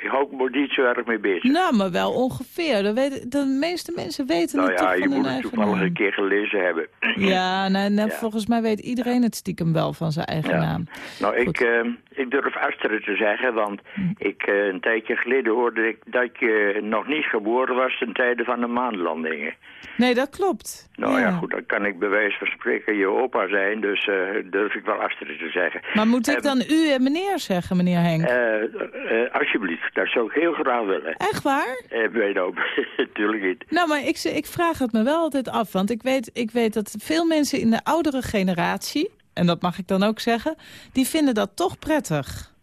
Speaker 8: ik hou me niet zo erg mee bezig.
Speaker 3: Nou, maar wel ongeveer. De, weet, de meeste mensen weten
Speaker 8: nou
Speaker 3: het
Speaker 8: ja,
Speaker 3: toch
Speaker 8: je
Speaker 3: van hun
Speaker 8: moet het
Speaker 3: eigen
Speaker 8: toevallig
Speaker 3: naam.
Speaker 8: een keer gelezen hebben.
Speaker 3: Ja, nou, nou,
Speaker 8: Ja.
Speaker 3: volgens mij weet iedereen het stiekem wel van zijn eigen
Speaker 8: Ja.
Speaker 3: naam.
Speaker 8: Nou, ik,
Speaker 3: Goed.
Speaker 8: Eh, ik durf Astrid te zeggen, want ik, eh, een tijdje geleden hoorde ik dat je nog niet geboren was ten tijde van de maanlandingen.
Speaker 3: Nee, dat klopt.
Speaker 8: Nou ja. goed, dan kan ik bij wijze van spreken je opa zijn, dus eh, durf ik wel Astrid te zeggen.
Speaker 3: Maar moet ik
Speaker 8: Ehm,
Speaker 3: dan u en meneer zeggen, meneer Henk?
Speaker 8: eh, alsjeblieft, dat zou ik heel graag willen.
Speaker 3: Echt waar?
Speaker 8: Eh, weet nou, natuurlijk niet.
Speaker 3: Nou, maar ik, ik vraag het me wel altijd af. Want ik weet, ik weet dat veel mensen in de oudere generatie... en dat mag ik dan ook zeggen... die vinden dat toch prettig.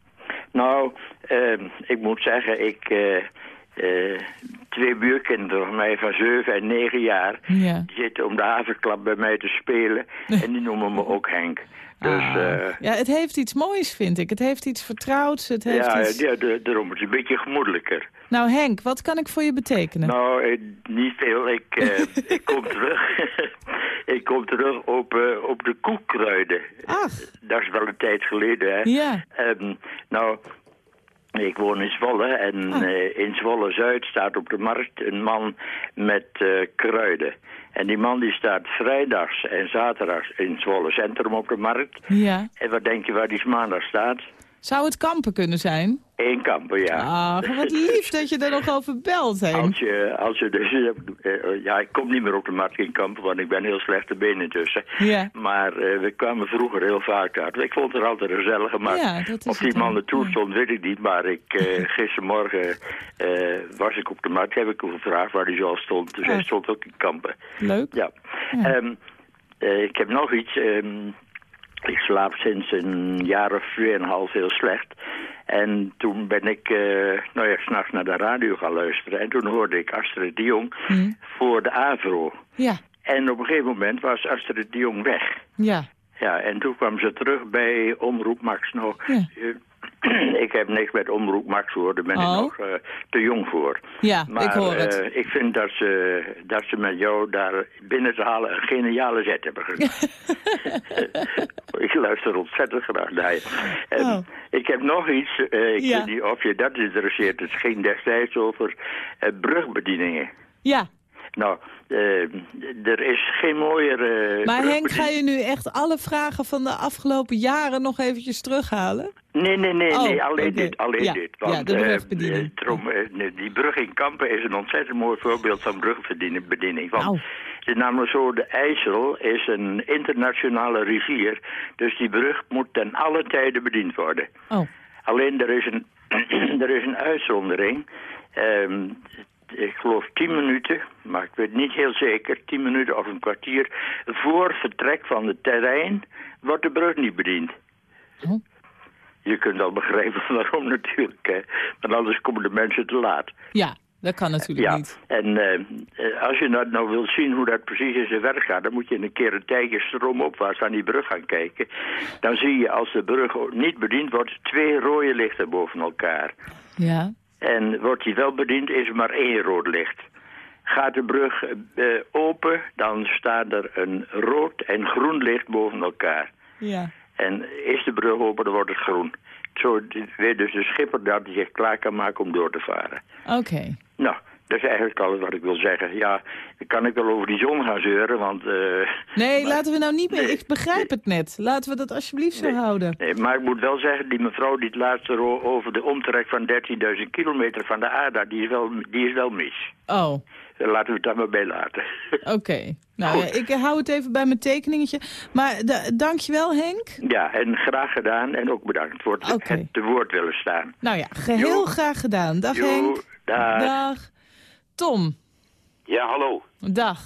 Speaker 8: Nou, eh, ik moet zeggen, ik... eh, eh, twee buurkinderen van mij van 7 en 9 jaar...
Speaker 3: Ja.
Speaker 8: die zitten om de haverklap bij mij te spelen. en die noemen me ook Henk. Dus
Speaker 3: Ah.
Speaker 8: eh,
Speaker 3: ja, het heeft iets moois, vind ik. Het heeft iets vertrouwds. Het heeft
Speaker 8: ja,
Speaker 3: iets...
Speaker 8: ja, de- daarom het is een beetje gemoedelijker.
Speaker 3: Nou, Henk, wat kan ik voor je betekenen?
Speaker 8: Nou, eh, niet veel. Ik, ik kom terug. ik kom terug op, op de koekkruiden.
Speaker 3: Ach,
Speaker 8: Dat is wel een tijd geleden, hè?
Speaker 3: ja.
Speaker 8: Ehm, nou, ik woon in Zwolle en
Speaker 3: Ah.
Speaker 8: eh, in Zwolle-Zuid staat op de markt een man met eh, kruiden. En die man die staat vrijdags en zaterdags in Zwolle Centrum op de markt.
Speaker 3: Ja.
Speaker 8: En wat denk je waar die maandag staat?
Speaker 3: Zou het kampen kunnen zijn?
Speaker 8: Eén kampen, ja.
Speaker 3: Ach, wat lief dat je er nog over belt, Henk.
Speaker 8: Als je, als je dus, eh, ja, ik kom niet meer op de markt in kampen, want ik ben heel slechte benen tussen.
Speaker 3: Ja.
Speaker 8: Maar eh, we kwamen vroeger heel vaak uit. Ik vond het altijd een gezellige markt.
Speaker 3: Ja, dat is
Speaker 8: of die man naartoe
Speaker 3: ja.
Speaker 8: stond, weet ik niet. Maar ik, eh, gistermorgen eh, was ik op de markt, heb ik hem gevraagd waar hij zo stond. Dus hij
Speaker 3: Ah.
Speaker 8: stond ook in kampen.
Speaker 3: Leuk.
Speaker 8: Ja. Eh, ik heb nog iets. ehm, ik slaap sinds een jaar of tweeënhalf heel slecht. En toen ben ik, eh nou ja, s'nachts naar de radio gaan luisteren. En toen hoorde ik Astrid de Jong
Speaker 3: Hm.
Speaker 8: voor de AVRO.
Speaker 3: Ja,
Speaker 8: En op een gegeven moment was Astrid de Jong weg.
Speaker 3: ja.
Speaker 8: Ja, en toen kwam ze terug bij Omroep Max. Nou,
Speaker 3: Ja.
Speaker 8: Ik heb niks met Omroep Max hoor, daar ben ik
Speaker 3: Oh.
Speaker 8: nog eh, te jong voor.
Speaker 3: Ja,
Speaker 8: Maar
Speaker 3: ik hoor het.
Speaker 8: eh, ik vind dat ze, dat ze met jou daar binnen te halen een geniale zet hebben gedaan. ik luister ontzettend graag naar je. En
Speaker 3: Oh.
Speaker 8: Ik heb nog iets, eh, ik
Speaker 3: Ja.
Speaker 8: weet niet of je dat interesseert. Het ging destijds over brugbedieningen.
Speaker 3: Ja,
Speaker 8: Nou, eh, er is geen mooiere...
Speaker 3: maar Henk, ga je nu echt alle vragen van de afgelopen jaren nog eventjes terughalen?
Speaker 8: Nee, nee, nee,
Speaker 3: Oh,
Speaker 8: nee alleen
Speaker 3: oké.
Speaker 8: dit, alleen
Speaker 3: Ja,
Speaker 8: dit.
Speaker 3: ja, de
Speaker 8: eh,
Speaker 3: brugbediening.
Speaker 8: eh, eh, die brug in Kampen is een ontzettend mooi voorbeeld van brugbediening. Want
Speaker 3: Nou.
Speaker 8: het is namelijk zo, de IJssel is een internationale rivier. Dus die brug moet ten alle tijden bediend worden.
Speaker 3: Oh,
Speaker 8: Alleen er is een, er is een uitzondering. Ehm, ik geloof tien minuten, maar ik weet niet heel zeker, tien minuten of een kwartier voor vertrek van het terrein wordt de brug niet bediend.
Speaker 3: Oh.
Speaker 8: Je kunt al begrijpen waarom natuurlijk, hè. want anders komen de mensen te laat.
Speaker 3: ja, dat kan natuurlijk
Speaker 8: Ja,
Speaker 3: niet.
Speaker 8: en eh, als je dat nou wilt zien hoe dat precies in zijn werk gaat... dan moet je een keer een tijdje stroomopwaarts aan die brug gaan kijken. Dan zie je als de brug niet bediend wordt... twee rode lichten boven elkaar.
Speaker 3: Ja,
Speaker 8: En wordt die wel bediend, is er maar één rood licht. Gaat de brug eh, open, dan staat er een rood en groen licht boven elkaar.
Speaker 3: ja.
Speaker 8: En is de brug open, dan wordt het groen. Zo weet dus de schipper dat hij zich klaar kan maken om door te varen.
Speaker 3: Oké.
Speaker 8: Nou, dat is eigenlijk alles wat ik wil zeggen. Ja, kan ik wel over die zon gaan zeuren, want... eh,
Speaker 3: Nee,
Speaker 8: maar-
Speaker 3: laten we nou niet meer...
Speaker 8: Nee.
Speaker 3: Ik begrijp het net. Laten we dat alsjeblieft zo
Speaker 8: Nee.
Speaker 3: houden.
Speaker 8: Nee, maar ik moet wel zeggen, die mevrouw die het laatste over de omtrek van 13.000 kilometer van de ADA, die is wel, die is wel mis.
Speaker 3: Oh,
Speaker 8: Daar Laten we het daar maar bij laten.
Speaker 3: oké. Nou ja, ik hou het even bij mijn tekeningetje. Maar da dankjewel Henk.
Speaker 8: ja, en graag gedaan en ook bedankt voor het,
Speaker 3: Oké.
Speaker 8: het te woord willen staan.
Speaker 3: Nou ja, geheel
Speaker 8: Jo.
Speaker 3: graag gedaan. Dag
Speaker 8: Jo,
Speaker 3: Henk.
Speaker 8: dag.
Speaker 3: Dag. Tom.
Speaker 9: Ja, hallo.
Speaker 3: Dag.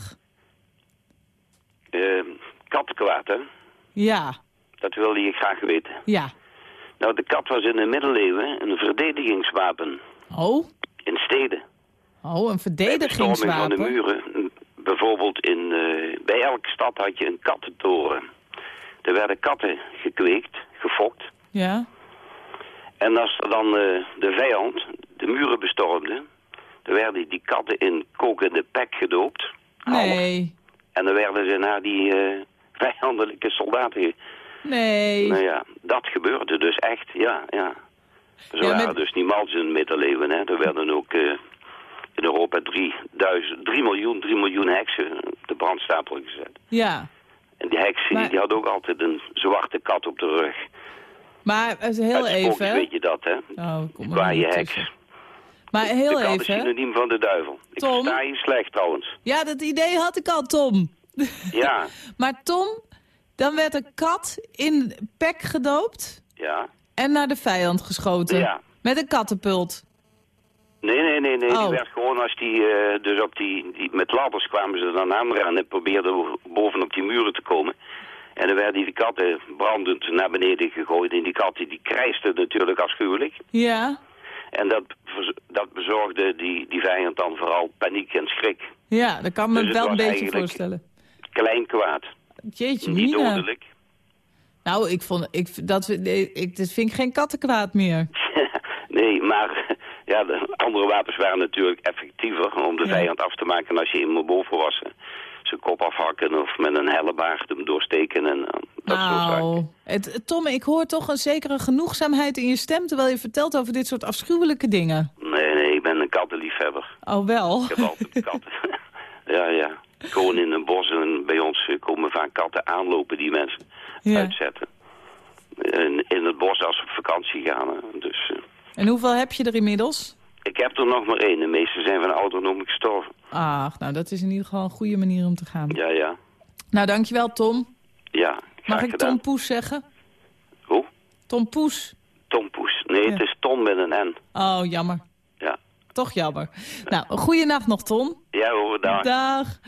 Speaker 9: Uh, kattenkwaad, hè?
Speaker 3: Ja,
Speaker 9: Dat wilde je graag weten.
Speaker 3: ja.
Speaker 9: Nou, de kat was in de middeleeuwen een verdedigingswapen
Speaker 3: Oh,
Speaker 9: in steden.
Speaker 3: oh een
Speaker 9: Bij bestorming van de
Speaker 3: verdedigingswapen.
Speaker 9: muren. Bijvoorbeeld in, eh, bij elke stad had je een kattentoren. Er werden katten gekweekt, gefokt.
Speaker 3: Ja.
Speaker 9: En als dan eh, de vijand de muren bestormde, werden die katten in kokende pek gedoopt.
Speaker 3: Nee.
Speaker 9: En dan werden ze naar die eh, vijandelijke soldaten.
Speaker 3: Nee.
Speaker 9: Nou ja, dat gebeurde dus echt, ja, ja. Ze
Speaker 3: Ja,
Speaker 9: waren
Speaker 3: met-
Speaker 9: dus niet mals in de middeleeuwen, hè. Er werden ook eh, in Europa 3000, 3 miljoen, 3 miljoen heksen op de brandstapel gezet.
Speaker 3: Ja.
Speaker 9: En die heksen
Speaker 3: Maar-
Speaker 9: die, hadden ook altijd een zwarte kat op de rug.
Speaker 3: Maar eh, heel even,
Speaker 9: weet je dat, hè?
Speaker 3: Oh, kom maar
Speaker 9: Qua je heks.
Speaker 3: Maar
Speaker 9: de
Speaker 3: heel even, hè?
Speaker 9: synoniem van de duivel. Ik versta je slecht trouwens.
Speaker 3: Ja, dat idee had ik al, Tom.
Speaker 9: Ja,
Speaker 3: Maar Tom, dan werd een kat in pek gedoopt
Speaker 9: ja.
Speaker 3: en naar de vijand geschoten.
Speaker 9: Ja.
Speaker 3: Met een kattenpult.
Speaker 9: Nee, nee, nee, nee.
Speaker 3: Oh.
Speaker 9: Die werd gewoon als die, eh, dus op die, die, met ladders kwamen ze dan aanrennen en probeerden bovenop die muren te komen. En dan werden die katten brandend naar beneden gegooid. En die katten die krijsten natuurlijk afschuwelijk.
Speaker 3: Ja,
Speaker 9: En dat, dat bezorgde die, die vijand dan vooral paniek en schrik.
Speaker 3: ja, dat kan me
Speaker 9: Dus
Speaker 3: wel een beetje voorstellen.
Speaker 9: Klein kwaad.
Speaker 3: Jeetje,
Speaker 9: Niet
Speaker 3: Mina.
Speaker 9: dodelijk.
Speaker 3: Nou, ik vond, ik, dat, ik, dit vind ik geen kattenkwaad meer.
Speaker 9: nee, maar ja, de andere wapens waren natuurlijk effectiever om de
Speaker 3: Ja.
Speaker 9: vijand af te maken als je iemand boven was. Eh, Zijn kop afhakken of met een hellebaard hem doorsteken en eh, dat soort zaken.
Speaker 3: Nou, het, Tom, ik hoor toch een zekere genoegzaamheid in je stem... terwijl je vertelt over dit soort afschuwelijke dingen.
Speaker 9: Nee, nee, ik ben een kattenliefhebber.
Speaker 3: Oh, wel?
Speaker 9: Ik heb altijd katten. ja, ja. Gewoon in een bos en bij ons eh, komen vaak katten aanlopen die mensen
Speaker 3: Ja.
Speaker 9: uitzetten. In, in het bos als ze op vakantie gaan. hè. Dus eh,
Speaker 3: En hoeveel heb je er inmiddels?
Speaker 9: Ik heb er nog maar één. De meeste zijn van autonoom gestorven.
Speaker 3: Ach, nou, dat is in ieder geval een goede manier om te gaan.
Speaker 9: Ja, ja.
Speaker 3: Nou, dankjewel, Tom.
Speaker 9: Ja, graag
Speaker 3: Mag ik
Speaker 9: gedaan.
Speaker 3: Tom Poes zeggen?
Speaker 9: Hoe?
Speaker 3: Tom Poes.
Speaker 9: Tom Poes. Nee,
Speaker 3: Ja.
Speaker 9: het is Tom met een N.
Speaker 3: Oh, jammer.
Speaker 9: Ja.
Speaker 3: Toch jammer. Nou, een nacht nog, Tom.
Speaker 9: Ja hoor.
Speaker 3: Dag.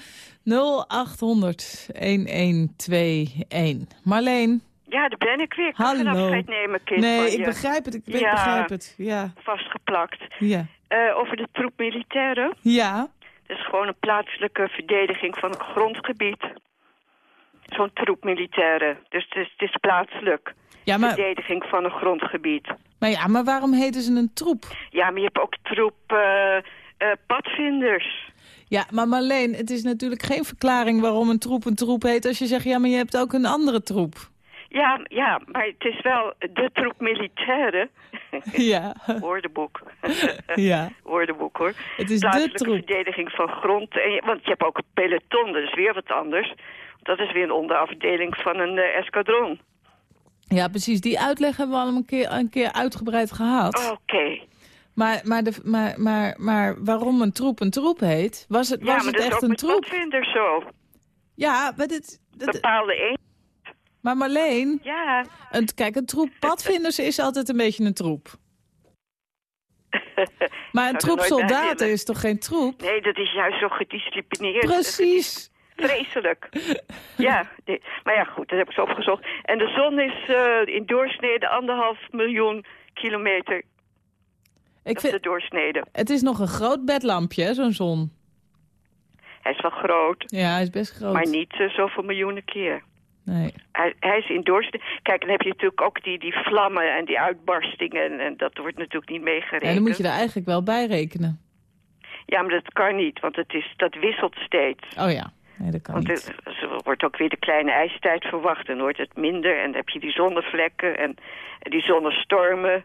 Speaker 3: 0800 1121. Marleen.
Speaker 10: Ja, daar ben ik weer. Ik kan
Speaker 3: Hallo.
Speaker 10: afscheid nemen, kind
Speaker 3: Nee, ik begrijp het. Ik
Speaker 10: Ja.
Speaker 3: begrijp het. Ja.
Speaker 10: Vastgeplakt.
Speaker 3: Ja.
Speaker 10: Eh, over de troep militairen.
Speaker 3: Ja.
Speaker 10: Dat is gewoon een plaatselijke verdediging van het grondgebied. Zo'n troep militairen. Dus het is, het is plaatselijk.
Speaker 3: Ja, maar,
Speaker 10: Verdediging van een grondgebied.
Speaker 3: maar, ja, maar waarom heten ze een troep?
Speaker 10: Ja, maar je hebt ook troep eh, padvinders.
Speaker 3: Ja, maar Marleen, het is natuurlijk geen verklaring waarom een troep een troep heet... als je zegt, ja, maar je hebt ook een andere troep.
Speaker 10: Ja, ja, maar het is wel de troep militairen.
Speaker 3: Ja.
Speaker 10: Woordenboek.
Speaker 3: Ja.
Speaker 10: Woordenboek hoor.
Speaker 3: Het is de troep.
Speaker 10: verdediging van grond. En want je hebt ook een peloton, dat is weer wat anders. Dat is weer een onderafdeling van een eh, escadron.
Speaker 3: Ja, precies. Die uitleg hebben we al een keer, een keer uitgebreid gehad.
Speaker 10: Oké.
Speaker 3: Maar, maar, de, maar, maar, maar waarom een troep een troep heet? Was het,
Speaker 10: Ja,
Speaker 3: was
Speaker 10: maar
Speaker 3: het
Speaker 10: dat is
Speaker 3: echt
Speaker 10: ook
Speaker 3: een troep?
Speaker 10: padvinders zo.
Speaker 3: Ja, maar, dit, dit-
Speaker 10: Bepaalde een.
Speaker 3: Maar Marleen,
Speaker 10: Ja.
Speaker 3: een, kijk, een troep padvinders is altijd een beetje een troep. Maar een troep soldaten is toch geen troep?
Speaker 10: Nee, dat is juist zo gedisciplineerd.
Speaker 3: Precies.
Speaker 10: Vreselijk. ja, maar ja, goed, dat heb ik zo opgezocht. En de zon is eh, in doorsnede anderhalf miljoen kilometer.
Speaker 3: Ik vind,
Speaker 10: de doorsnede.
Speaker 3: het is nog een groot bedlampje, zo'n zon.
Speaker 10: Hij is wel groot,
Speaker 3: Ja, hij is best groot.
Speaker 10: maar niet eh, zoveel miljoenen keer.
Speaker 3: Nee.
Speaker 10: Hij, hij is in doorsnede. Kijk, dan heb je natuurlijk ook die, die vlammen en die uitbarstingen. En dat wordt natuurlijk niet meegerekend.
Speaker 3: En dan moet je er eigenlijk wel bij rekenen.
Speaker 10: Ja, maar dat kan niet, want het is, dat wisselt steeds.
Speaker 3: Oh ja, nee, dat kan
Speaker 10: Want
Speaker 3: niet.
Speaker 10: er, er wordt ook weer de kleine ijstijd verwacht. En wordt het minder. En dan heb je die zonnevlekken en die zonnestormen.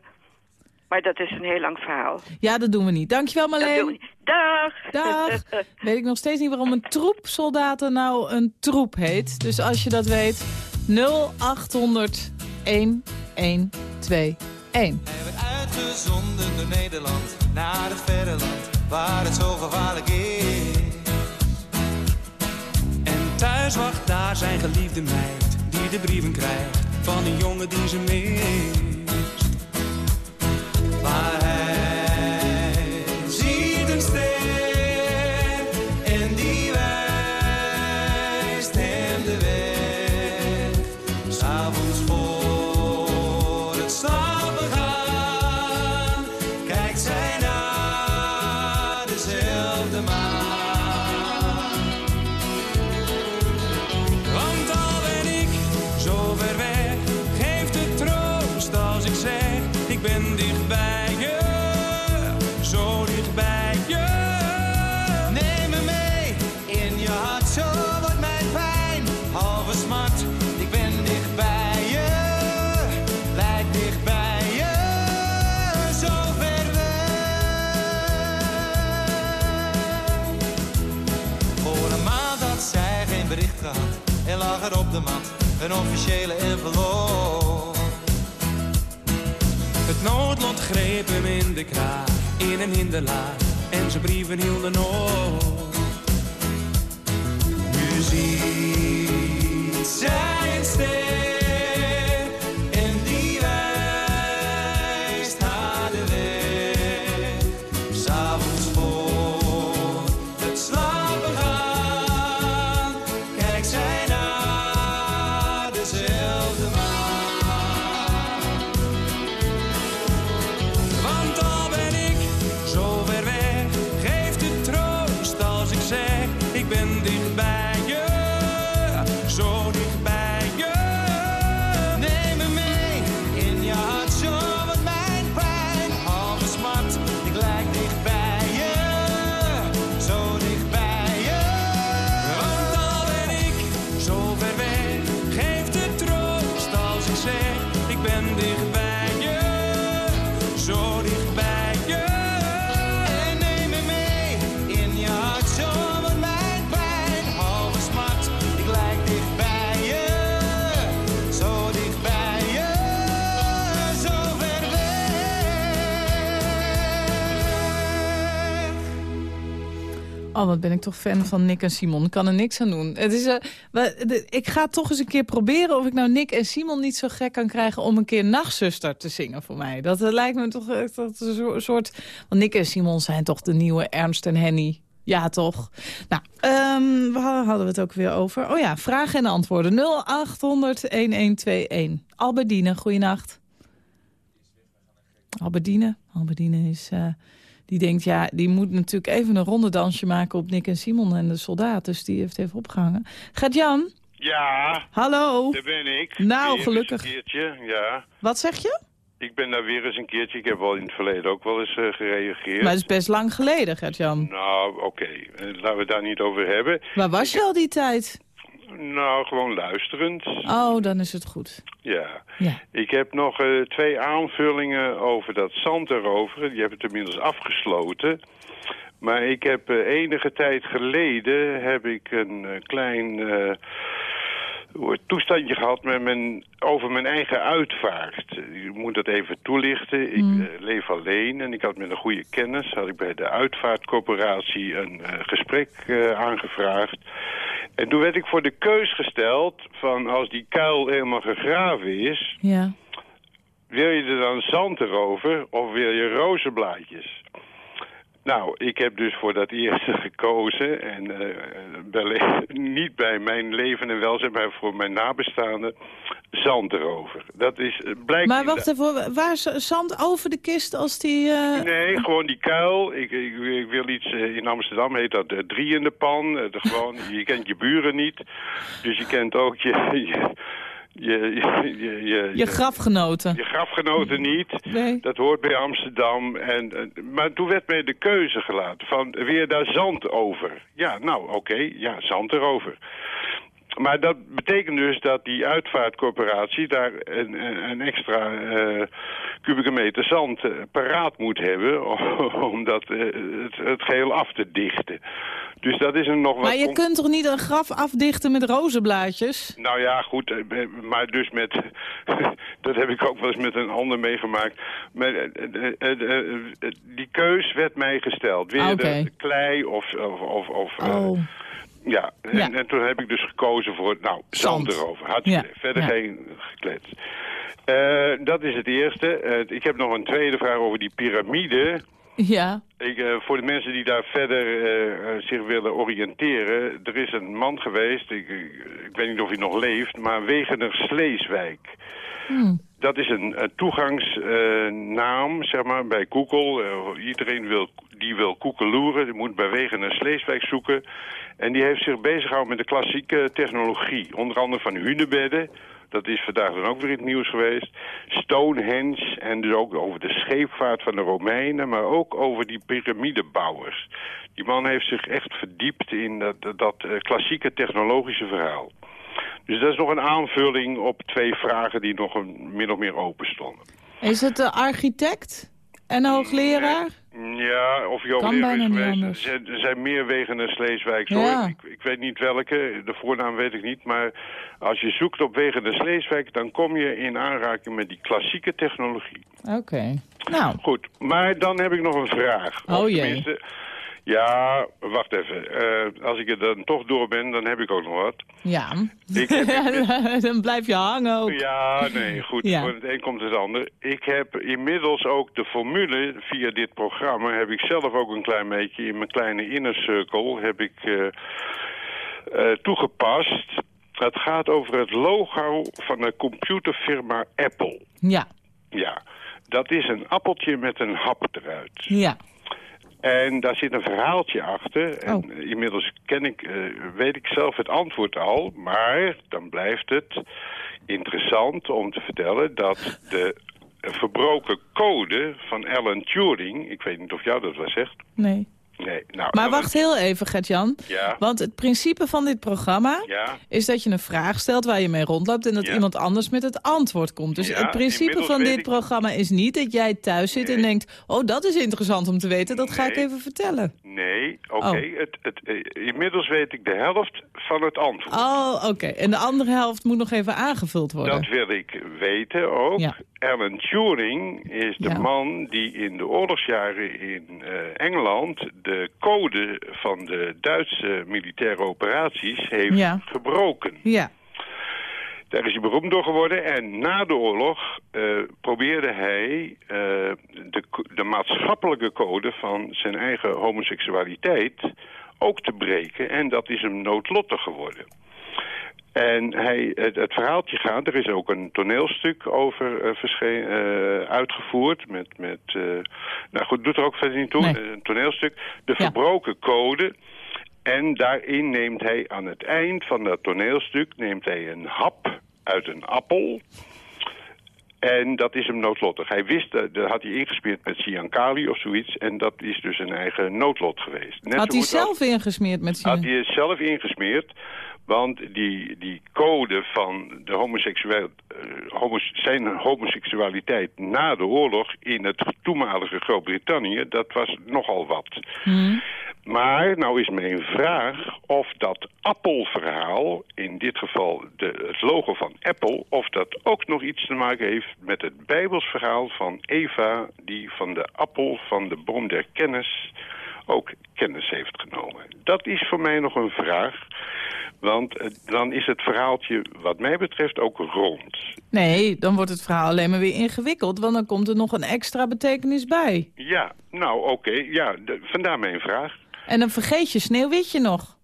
Speaker 10: Maar dat is een heel lang verhaal.
Speaker 3: Ja, dat doen we niet. Dankjewel Marleen.
Speaker 10: niet. Dag!
Speaker 3: Dag. Weet ik nog steeds niet waarom een troep soldaten nou een troep heet. Dus als je dat weet, 0800 1121.
Speaker 11: Hij werd uitgezonden door Nederland naar het verre land waar het zo gevaarlijk is. En thuis wacht daar zijn geliefde meid die de brieven krijgt van een jongen die ze mist. Maar hij een officiële envelop. Het noodlot greep hem in de kraag, in een hinderlaag, en zijn brieven hielden op. Nu ziet zij een
Speaker 3: Oh, wat ben ik toch fan van Nick en Simon. Ik kan er niks aan doen. Het is, de- ik ga toch eens een keer proberen of ik nou Nick en Simon niet zo gek kan krijgen... om een keer Nachtzuster te zingen voor mij. Dat eh, lijkt me toch echt een soort... Want Nick en Simon zijn toch de nieuwe Ernst en Henny. Ja, toch? Nou, waar hadden we het ook weer over? Oh ja, vragen en antwoorden. 0800-1121. Albertine, goeienacht. Albertine? Albertine is... eh, die denkt, ja, die moet natuurlijk even een rondedansje maken op Nick en Simon en de soldaat. Dus die heeft even opgehangen. Gaat Jan?
Speaker 12: Ja.
Speaker 3: Hallo.
Speaker 12: Daar ben ik.
Speaker 3: Nou, gelukkig.
Speaker 12: Een keertje, ja.
Speaker 3: Wat zeg je?
Speaker 12: Ik ben daar weer eens een keertje. Ik heb wel in het verleden ook wel eens eh, gereageerd.
Speaker 3: Maar het is best lang geleden, Gert-Jan.
Speaker 12: Nou, oké. Eh, laten we het daar niet over hebben.
Speaker 3: Waar was je al die tijd?
Speaker 12: Nou, gewoon luisterend.
Speaker 3: Oh, dan is het goed.
Speaker 12: Ja.
Speaker 3: Ja.
Speaker 12: Ik heb nog eh, twee aanvullingen over dat zand erover. Die hebben het inmiddels afgesloten. Maar ik heb eh, enige tijd geleden heb ik een eh, klein toestandje gehad met mijn, over mijn eigen uitvaart. Je moet dat even toelichten. Ik
Speaker 13: Mm.
Speaker 12: eh, leef alleen en ik had met een goede kennis... had ik bij de uitvaartcorporatie een eh, gesprek eh, aangevraagd. En toen werd ik voor de keus gesteld van als die kuil helemaal gegraven is...
Speaker 3: Ja.
Speaker 12: wil je er dan zand erover of wil je rozenblaadjes? Nou, ik heb dus voor dat eerste gekozen. En eh, le- niet bij mijn leven en welzijn, maar voor mijn nabestaanden zand erover. Dat is eh, blijkt...
Speaker 3: Maar wacht even, waar is zand over de kist als die... eh,
Speaker 12: Nee, gewoon die kuil. Ik, ik, ik wil iets, in Amsterdam heet dat drie in de pan. De, gewoon, je kent je buren niet. Dus je kent ook je... je je, je, je, je,
Speaker 3: Je grafgenoten.
Speaker 12: je grafgenoten niet.
Speaker 3: Nee.
Speaker 12: Dat hoort bij Amsterdam. En, maar toen werd mij de keuze gelaten van weer daar zand over. Ja, nou oké, ja, zand erover. Maar dat betekent dus dat die uitvaartcorporatie daar een, een extra eh, kubieke meter zand eh, paraat moet hebben om dat, eh, het, het geheel af te dichten. Dus dat is een nog wat...
Speaker 3: Maar je kunt toch niet een graf afdichten met rozenblaadjes?
Speaker 12: nou ja, goed, maar dus met... dat heb ik ook wel eens met een ander meegemaakt. Maar, die keus werd mij gesteld. Weer
Speaker 3: Ah,
Speaker 12: de klei of... of, of, of
Speaker 3: Oh.
Speaker 12: Ja, en,
Speaker 3: Ja.
Speaker 12: en toen heb ik dus gekozen voor, nou, zand,
Speaker 3: Zand.
Speaker 12: erover. Hartstikke.
Speaker 3: Ja,
Speaker 12: Verder
Speaker 3: ja.
Speaker 12: geen geklets. Eh, dat is het eerste. Eh, ik heb nog een tweede vraag over die piramide.
Speaker 3: Ja.
Speaker 12: Ik, eh, voor de mensen die daar verder eh, eh, zich willen oriënteren... er is een man geweest, ik, ik, weet niet of hij nog leeft... maar Wegener Sleeswijk.
Speaker 3: Hm.
Speaker 12: Dat is een, een toegangsnaam, zeg maar, bij Google. Iedereen wil, die wil koekeloeren, die moet bij Wegener Sleeswijk zoeken. En die heeft zich bezig gehouden met de klassieke technologie. Onder andere van hunebedden. Dat is vandaag dan ook weer in het nieuws geweest. Stonehenge en dus ook over de scheepvaart van de Romeinen... maar ook over die piramidebouwers. Die man heeft zich echt verdiept in dat, dat, eh, klassieke technologische verhaal. Dus dat is nog een aanvulling op twee vragen die nog een, min of meer open stonden.
Speaker 3: Is het de architect? En hoogleraar?
Speaker 12: Ja, of je
Speaker 3: bijna
Speaker 12: is geweest. Er zijn- Er meer wegen in Sleeswijk.
Speaker 3: Ja.
Speaker 12: Ik, ik weet niet welke, de voornaam weet ik niet. Maar als je zoekt op wegen in Sleeswijk... dan kom je in aanraking met die klassieke technologie.
Speaker 3: Oké. Nou,
Speaker 12: Goed, maar dan heb ik nog een vraag.
Speaker 3: Oh jee.
Speaker 12: Ja, wacht even. Eh, als ik er dan toch door ben, dan heb ik ook nog wat.
Speaker 3: ja.
Speaker 12: Ik heb-
Speaker 3: Dan blijf je hangen ook.
Speaker 12: Ja, nee, goed.
Speaker 3: Ja.
Speaker 12: Voor het een komt het ander. Ik heb inmiddels ook de formule via dit programma... heb ik zelf ook een klein beetje in mijn kleine inner circle... heb ik eh, eh, toegepast. Het gaat over het logo van de computerfirma Apple.
Speaker 3: Ja,
Speaker 12: Ja, dat is een appeltje met een hap eruit.
Speaker 3: ja.
Speaker 12: En daar zit een verhaaltje achter. En
Speaker 3: Oh.
Speaker 12: eh, inmiddels ken ik, eh, weet ik zelf het antwoord al. Maar dan blijft het interessant om te vertellen dat de verbroken code van Alan Turing... ik weet niet of jou dat wat zegt.
Speaker 3: Nee.
Speaker 12: Nee, nou,
Speaker 3: Maar
Speaker 12: Alan-
Speaker 3: wacht heel even, Gert-Jan.
Speaker 12: Ja.
Speaker 3: Want het principe van dit programma
Speaker 12: Ja.
Speaker 3: is dat je een vraag stelt waar je mee rondloopt... en dat
Speaker 12: Ja.
Speaker 3: iemand anders met het antwoord komt. Dus het principe van dit
Speaker 12: ik-
Speaker 3: programma is niet dat jij thuis zit en denkt... oh, dat is interessant om te weten, dat ga ik even vertellen.
Speaker 12: Nee, oké.
Speaker 3: Oh.
Speaker 12: Het, het, eh, inmiddels weet ik de helft van het antwoord.
Speaker 3: Oh, oké. En de andere helft moet nog even aangevuld worden.
Speaker 12: Dat wil ik weten ook. Alan Turing is de
Speaker 3: Ja.
Speaker 12: man die in de oorlogsjaren in eh, Engeland de code van de Duitse militaire operaties heeft
Speaker 3: Ja.
Speaker 12: gebroken.
Speaker 3: Ja,
Speaker 12: Daar is hij beroemd door geworden en na de oorlog eh, probeerde hij eh, de, de maatschappelijke code van zijn eigen homoseksualiteit ook te breken. En dat is hem noodlottig geworden. En hij, het, het verhaaltje gaat, er is ook een toneelstuk over verscheen- eh, uitgevoerd. Met, met, eh, nou goed, doet er ook verder niet toe.
Speaker 3: Nee.
Speaker 12: Een toneelstuk. De
Speaker 3: Ja.
Speaker 12: verbroken code. En daarin neemt hij aan het eind van dat toneelstuk neemt hij een hap uit een appel. En dat is hem noodlottig. Hij wist, dat, had hij ingesmeerd met Siankali of zoiets. En dat is dus een eigen noodlot geweest. Net
Speaker 3: had hij zelf ingesmeerd met
Speaker 12: had
Speaker 3: zijn...
Speaker 12: hij zelf ingesmeerd. Want die, die code van de homoseksueel, eh, homos- zijn homoseksualiteit na de oorlog in het toenmalige Groot-Brittannië, dat was nogal wat.
Speaker 3: Hm?
Speaker 12: Maar nou is mijn vraag of dat Apple-verhaal, in dit geval de, het logo van Apple, of dat ook nog iets te maken heeft met het Bijbelsverhaal van Eva, die van de appel van de boom der kennis ook kennis heeft genomen. Dat is voor mij nog een vraag, want eh, dan is het verhaaltje wat mij betreft ook rond.
Speaker 3: Nee, dan wordt het verhaal alleen maar weer ingewikkeld... want dan komt er nog een extra betekenis bij.
Speaker 12: Ja, nou oké, ja, vandaar mijn vraag.
Speaker 3: En dan vergeet je Sneeuwwitje nog.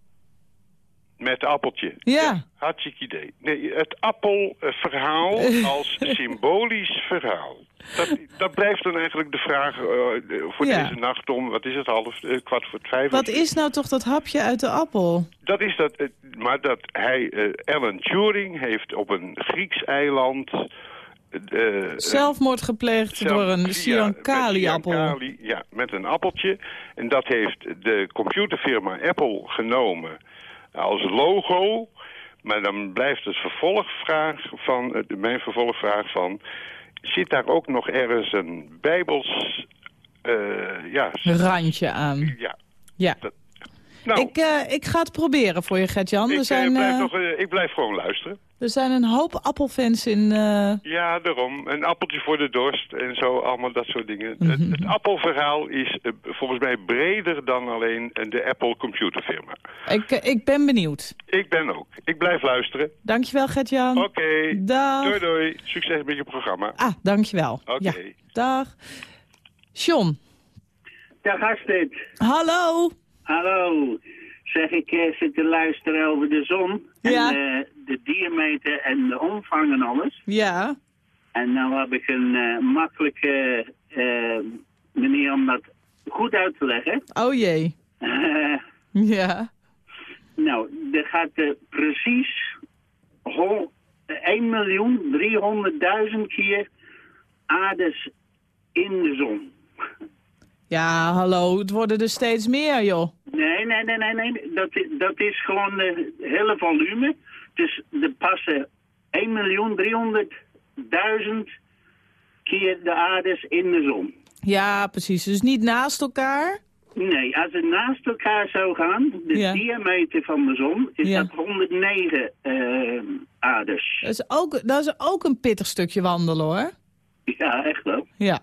Speaker 12: Met appeltje.
Speaker 3: Ja.
Speaker 12: Hartstikke idee. Nee, het appelverhaal als symbolisch verhaal. Dat, dat blijft dan eigenlijk de vraag de- voor
Speaker 3: Ja.
Speaker 12: deze nacht om, wat is het, half, eh, kwart voor vijf?
Speaker 3: Wat is nou toch dat hapje uit de appel?
Speaker 12: Dat is dat, eh, maar dat hij, Alan Turing heeft op een Grieks eiland...
Speaker 3: Zelfmoord gepleegd
Speaker 12: zelf-
Speaker 3: door een Siankali-appel.
Speaker 12: Siankali, Ja, met een appeltje. En dat heeft de computerfirma Apple genomen als logo. Maar dan blijft het vervolgvraag van, eh, mijn vervolgvraag van... Zit daar ook nog ergens een bijbels... eh, ja,
Speaker 3: Randje aan.
Speaker 12: ja.
Speaker 3: Ja.
Speaker 12: Nou,
Speaker 3: Ik, eh, ik ga het proberen voor je, Gert-Jan.
Speaker 12: ik, eh,
Speaker 3: zijn,
Speaker 12: blijf
Speaker 3: eh,
Speaker 12: nog, eh, ik blijf gewoon luisteren.
Speaker 3: er zijn een hoop appelfans in... eh,
Speaker 12: Ja, daarom. Een appeltje voor de dorst en zo, allemaal dat soort dingen.
Speaker 3: Mhm.
Speaker 12: Het, het appelverhaal is volgens mij breder dan alleen de Apple computerfirma.
Speaker 3: ik, ik ben benieuwd.
Speaker 12: Ik ben ook. Ik blijf luisteren.
Speaker 3: Dankjewel, Gert-Jan.
Speaker 12: Oké.
Speaker 3: Dag.
Speaker 12: Doei doei. Succes met je programma.
Speaker 3: Ah, dankjewel.
Speaker 12: Oké.
Speaker 3: Ja, dag. John.
Speaker 13: Dag Astrid.
Speaker 3: Hallo.
Speaker 13: Hallo. Zeg, ik eh, zit te luisteren over de zon. En
Speaker 3: Ja.
Speaker 13: eh, de diameter en de omvang en alles.
Speaker 3: Ja.
Speaker 13: En nou heb ik een eh, makkelijke manier om dat goed uit te leggen.
Speaker 3: Oh jee. Ja.
Speaker 13: nou, er gaat eh, precies hol- 1.300.000 keer aardes in de zon.
Speaker 3: Ja, hallo. Het worden er steeds meer, joh.
Speaker 13: Nee, nee, nee, nee, nee. Dat, i- dat is gewoon de hele volume. Dus er passen 1.300.000 keer de aardes in de zon.
Speaker 3: Ja, precies. Dus niet naast elkaar.
Speaker 13: Nee, als het naast elkaar zou gaan, de
Speaker 3: Ja.
Speaker 13: diameter van de zon, is
Speaker 3: Ja.
Speaker 13: dat 109 eh, aders.
Speaker 3: Dat is, ook, dat is ook een pittig stukje wandelen, hoor.
Speaker 13: Ja, echt wel.
Speaker 3: Ja.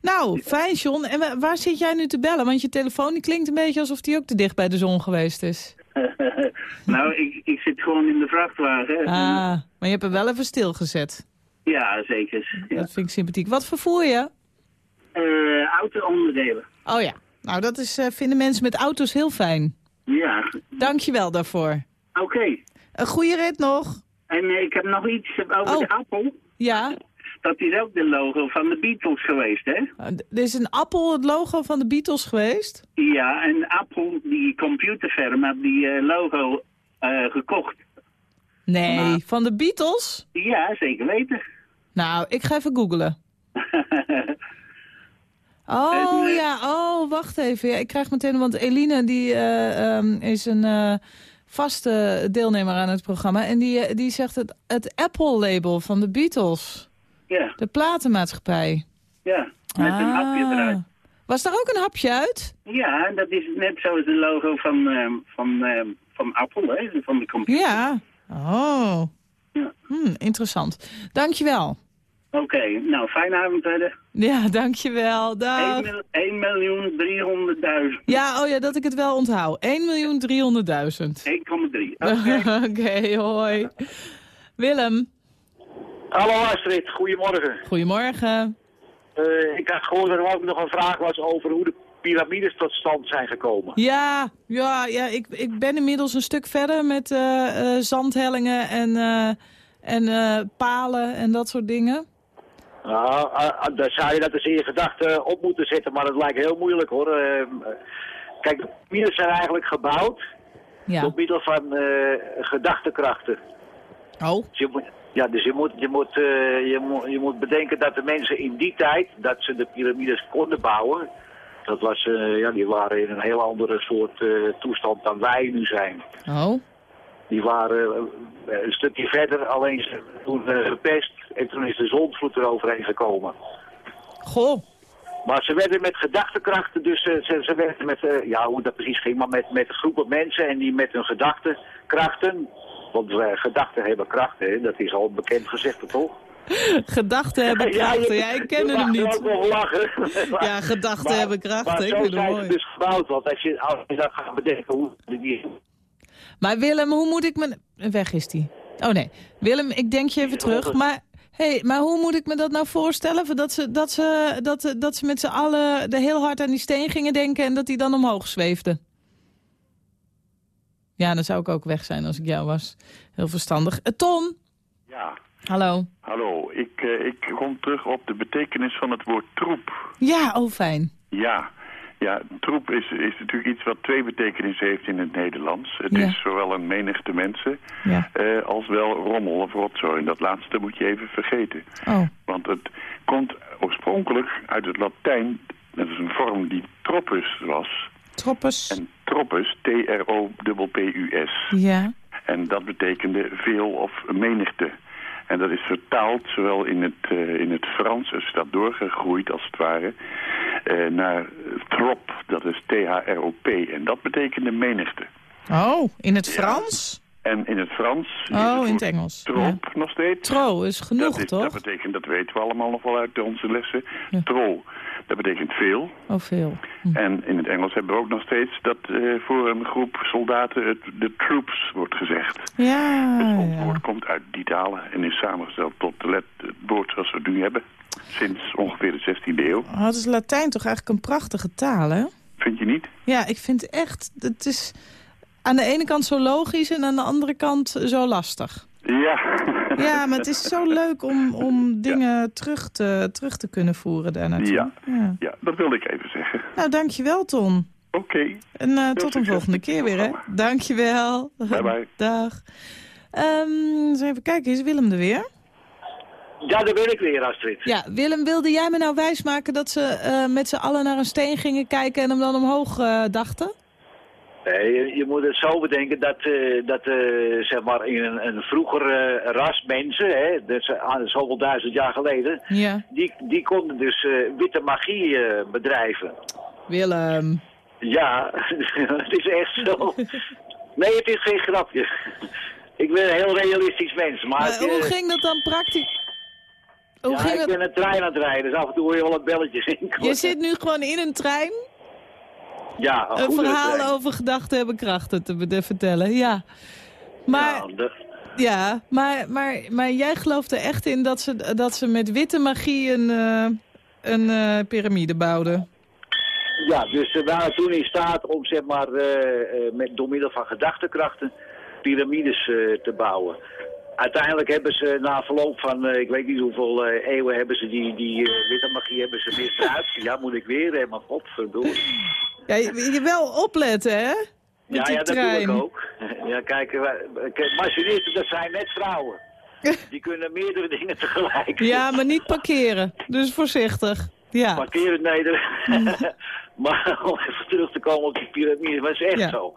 Speaker 3: Nou, fijn, John. En wa- waar zit jij nu te bellen? Want je telefoon die klinkt een beetje alsof die ook te dicht bij de zon geweest is.
Speaker 13: nou, ik, ik zit gewoon in de vrachtwagen.
Speaker 3: Ah, maar je hebt hem wel even stilgezet.
Speaker 13: Ja, zeker. Ja.
Speaker 3: Dat vind ik sympathiek. Wat vervoer je?
Speaker 13: Eh, auto-onderdelen.
Speaker 3: Oh ja. Nou, dat is, eh, vinden mensen met auto's heel fijn.
Speaker 13: Ja,
Speaker 3: Dank je wel daarvoor.
Speaker 13: oké.
Speaker 3: Een goede rit nog.
Speaker 13: En eh, ik heb nog iets over
Speaker 3: Oh.
Speaker 13: de appel.
Speaker 3: Ja.
Speaker 13: Dat is ook de logo van de Beatles geweest, hè?
Speaker 3: Uh, Er is een appel het logo van de Beatles geweest.
Speaker 13: Ja, en Apple, die computerfirma, die eh, logo eh, gekocht.
Speaker 3: Nee, van de Beatles?
Speaker 13: Ja, zeker weten.
Speaker 3: Nou, ik ga even googlen. Oh ja, oh, wacht even. Ja, ik krijg meteen, want Eline die, eh, ehm, is een eh, vaste deelnemer aan het programma. En die, eh, die zegt het, het Apple-label van de Beatles.
Speaker 13: Ja,
Speaker 3: De platenmaatschappij.
Speaker 13: ja. Met een
Speaker 3: Ah.
Speaker 13: hapje eruit.
Speaker 3: Was daar ook een hapje uit?
Speaker 13: Ja, en dat is net zoals de logo van, ehm, van, ehm, van Apple, hè? Van de computer.
Speaker 3: Ja. Oh.
Speaker 13: Ja.
Speaker 3: Hm, interessant. Dankjewel.
Speaker 13: Oké, nou, fijne avond verder.
Speaker 3: Ja, dankjewel. Dag.
Speaker 13: 1 miljoen 300.000.
Speaker 3: Ja, oh ja, dat ik het wel onthoud. 1.300.000.
Speaker 13: 1,3.
Speaker 3: Oké, hoi. Willem,
Speaker 14: Hallo Astrid, goedemorgen.
Speaker 3: goedemorgen.
Speaker 14: Eh, ik had gehoord dat er ook nog een vraag was over hoe de piramides tot stand zijn gekomen.
Speaker 3: Ja, ja, ja ik, ik ben inmiddels een stuk verder met eh, eh, zandhellingen en, en palen en dat soort dingen.
Speaker 14: Nou, dan zou je dat eens in je gedachten op moeten zetten, maar dat lijkt heel moeilijk hoor. Kijk, de piramides zijn eigenlijk gebouwd
Speaker 3: Ja.
Speaker 14: door middel van gedachtekrachten.
Speaker 3: Oh.
Speaker 14: Dus je ja, dus je moet, je, moet, eh, je, moet, je moet bedenken dat de mensen in die tijd, dat ze de piramides konden bouwen, dat was, eh, ja, die waren in een heel andere soort eh, toestand dan wij nu zijn.
Speaker 3: Oh.
Speaker 14: Die waren een stukje verder, alleen ze toen gepest en toen is de zondvloed eroverheen gekomen.
Speaker 3: Goh.
Speaker 14: Maar ze werden met gedachtekrachten, dus ze, ze werden met, ja hoe dat precies ging, maar met, met groepen mensen en die met hun gedachtekrachten, want eh, gedachten hebben krachten, dat is al bekend gezegd, toch?
Speaker 3: Gedachten hebben krachten. Ja, ik ken hem niet.
Speaker 14: ook wel lachen.
Speaker 3: Ja, gedachten
Speaker 14: Maar-
Speaker 3: hebben krachten.
Speaker 14: Maar
Speaker 3: Ik vind het mooi.
Speaker 14: dus gebouwd, want als je, als je dat gaat bedenken hoe die
Speaker 3: Maar Willem, hoe moet ik me... Weg is die. Oh nee. Willem, ik denk je even terug. Maar, hey, maar hoe moet ik me dat nou voorstellen? Dat ze, dat ze, dat, dat ze met z'n allen heel hard aan die steen gingen denken... en dat die dan omhoog zweefde? Ja, dan zou ik ook weg zijn als ik jou was. Heel verstandig. Eh, Tom?
Speaker 15: Ja,
Speaker 3: Hallo.
Speaker 15: hallo. Ik, eh, ik kom terug op de betekenis van het woord troep.
Speaker 3: Ja, oh fijn.
Speaker 15: Ja, ja troep is, is natuurlijk iets wat twee betekenissen heeft in het Nederlands. Het
Speaker 3: Ja.
Speaker 15: is zowel een menigte mensen
Speaker 3: Ja.
Speaker 15: eh, als wel rommel of rotzooi. En dat laatste moet je even vergeten.
Speaker 3: Oh.
Speaker 15: Want het komt oorspronkelijk uit het Latijn. Dat is een vorm die tropus was.
Speaker 3: Troppes.
Speaker 15: En tropus, T-R-O-P-P-U-S.
Speaker 3: Ja.
Speaker 15: En dat betekende veel of menigte. En dat is vertaald, zowel in het, eh, in het Frans, is dat doorgegroeid als het ware, eh, naar trop, dat is T-H-R-O-P. En dat betekende menigte.
Speaker 3: Oh, in het Frans?
Speaker 15: En in het Frans
Speaker 3: Oh, in het Engels.
Speaker 15: trop nog steeds.
Speaker 3: Tro is genoeg,
Speaker 15: dat, is,
Speaker 3: toch?
Speaker 15: dat betekent, dat weten we allemaal nog wel uit onze lessen, tro. Dat betekent veel.
Speaker 3: Oh, veel.
Speaker 15: En in het Engels hebben we ook nog steeds dat eh, voor een groep soldaten het, de troops wordt gezegd.
Speaker 3: Ja,
Speaker 15: Het woord komt uit die talen en is samengesteld tot de let, het woord zoals we het nu hebben. Sinds ongeveer de 16e eeuw.
Speaker 3: Oh, het is Latijn toch eigenlijk een prachtige taal, hè?
Speaker 15: Vind je niet?
Speaker 3: Ja, ik vind echt... Het is aan de ene kant zo logisch en aan de andere kant zo lastig.
Speaker 15: Ja.
Speaker 3: Ja, maar het is zo leuk om, om dingen terug, te, terug te kunnen voeren daar naartoe.
Speaker 15: Ja.
Speaker 3: Ja.
Speaker 15: ja, dat wilde ik even.
Speaker 3: Nou, dankjewel, Ton.
Speaker 15: Oké.
Speaker 3: En eh, tot een volgende keer weer, hè? Dankjewel.
Speaker 15: Bye bye.
Speaker 3: Dag. Ehm, eens even kijken, is Willem er weer?
Speaker 14: Ja, daar ben ik weer, Astrid.
Speaker 3: Ja, Willem, wilde jij me nou wijsmaken dat ze eh, met z'n allen naar een steen gingen kijken en hem dan omhoog eh, dachten?
Speaker 14: Nee, je, je moet het zo bedenken dat, eh, dat eh, zeg maar in een, een vroeger ras mensen, hè, dus, zoveel duizend jaar geleden,
Speaker 3: Ja.
Speaker 14: die, die konden dus eh, witte magie bedrijven.
Speaker 3: Willem.
Speaker 14: Ja, het is echt zo. Nee, het is geen grapje. Ik ben een heel realistisch mens, maar...
Speaker 3: Maar
Speaker 14: het,
Speaker 3: hoe
Speaker 14: eh,
Speaker 3: ging dat dan praktisch? Hoe
Speaker 14: ja,
Speaker 3: ging
Speaker 14: ik
Speaker 3: het?
Speaker 14: ben een trein aan het rijden, dus af en toe hoor je wel een belletje rinkelen.
Speaker 3: Je zit nu gewoon in een trein
Speaker 14: ja,
Speaker 3: een
Speaker 14: goede
Speaker 3: verhaal
Speaker 14: trein.
Speaker 3: over gedachten hebben krachten te vertellen. Ja. Maar,
Speaker 14: Ja, de-
Speaker 3: ja, maar, maar, maar jij gelooft er echt in dat ze, dat ze met witte magie een, eh, een eh, piramide bouwden?
Speaker 14: Ja, dus ze waren toen in staat om zeg maar eh, eh, met, door middel van gedachtekrachten piramides eh, te bouwen. Uiteindelijk hebben ze na verloop van, eh, ik weet niet hoeveel eh, eeuwen, hebben ze die, die eh, witte magie hebben ze misbruikt. Ja, moet ik weer, hè, maar godverdomme.
Speaker 3: Ja, je, je wel opletten, hè? Met
Speaker 14: Ja, ja, dat doe ik ook. Ja, eh, kijk, machinisten, dat zijn net vrouwen. Die kunnen meerdere dingen tegelijk.
Speaker 3: Ja, maar niet parkeren. Dus voorzichtig. Ja.
Speaker 14: Parkeren, nee. de- maar om even terug te komen op die piramide, maar het is echt
Speaker 3: Ja.
Speaker 14: zo.